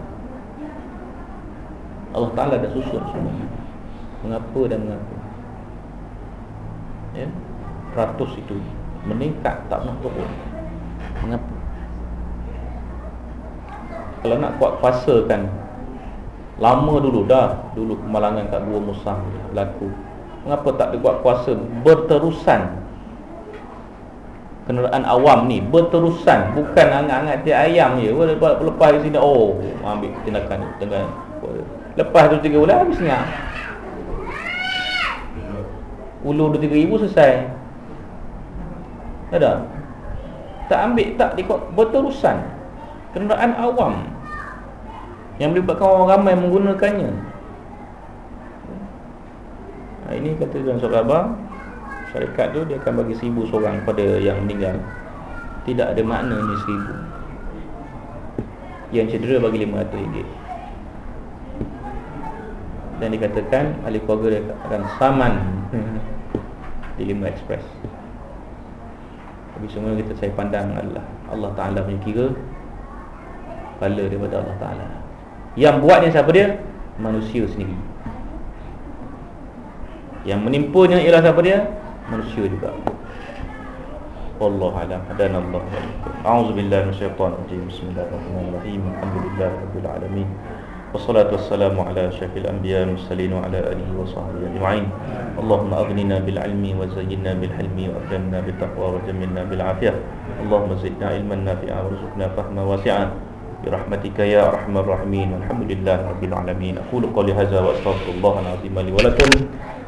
Allah Ta'ala dah susun semua mengapa dan mengapa. Ya ratus itu meningkat tak pernah turun. Mengapa? Kalau nak kuat kuasakan lama dulu dah dulu kemalangan kat Gua Musa berlaku mengapa tak dibuat kuasa? Berterusan. Kenderaan awam ni berterusan. Bukan angat-angat dia ayam je. Lepas, lepas di sini oh ambil tindakan dengan lepas tu 3 bulan habisnya ulu 2 3 ribu selesai. Ada? Tak ambil tak ikut berterusan. Kenderaan awam yang melibatkan orang ramai menggunakannya ini kata dalam surat khabar syarikat tu dia akan bagi seribu seorang pada yang meninggal. Tidak ada makna ni seribu. Yang cedera bagi lima ratus ringgit. Dan dikatakan ahli keluarga dia akan saman. Di lima ekspres tapi semua kita saya pandang adalah Allah Ta'ala punya kira Kepala daripada Allah Ta'ala. Yang buatnya siapa dia? Manusia sendiri Yang menimpulnya ialah siapa dia? Manusia juga Wallahualam Hadan Allah A'udzubillah Syaitan Bismillahirrahmanirrahim Alhamdulillah Rabbil Alamin والصلاة والسلام على أشرف الأنبياء والمرسلين وعلى آله وصحبه أجمعين اللهم أغننا بالعلم وزينا بالحلم وأكرمنا بالتقوى وجملنا بالعافية اللهم زدنا علما نافعا وارزقنا فهما واسعا برحمتك يا أرحم الراحمين والحمد لله رب العالمين أقول قولي هذا وأستغفر الله العظيم لي ولكم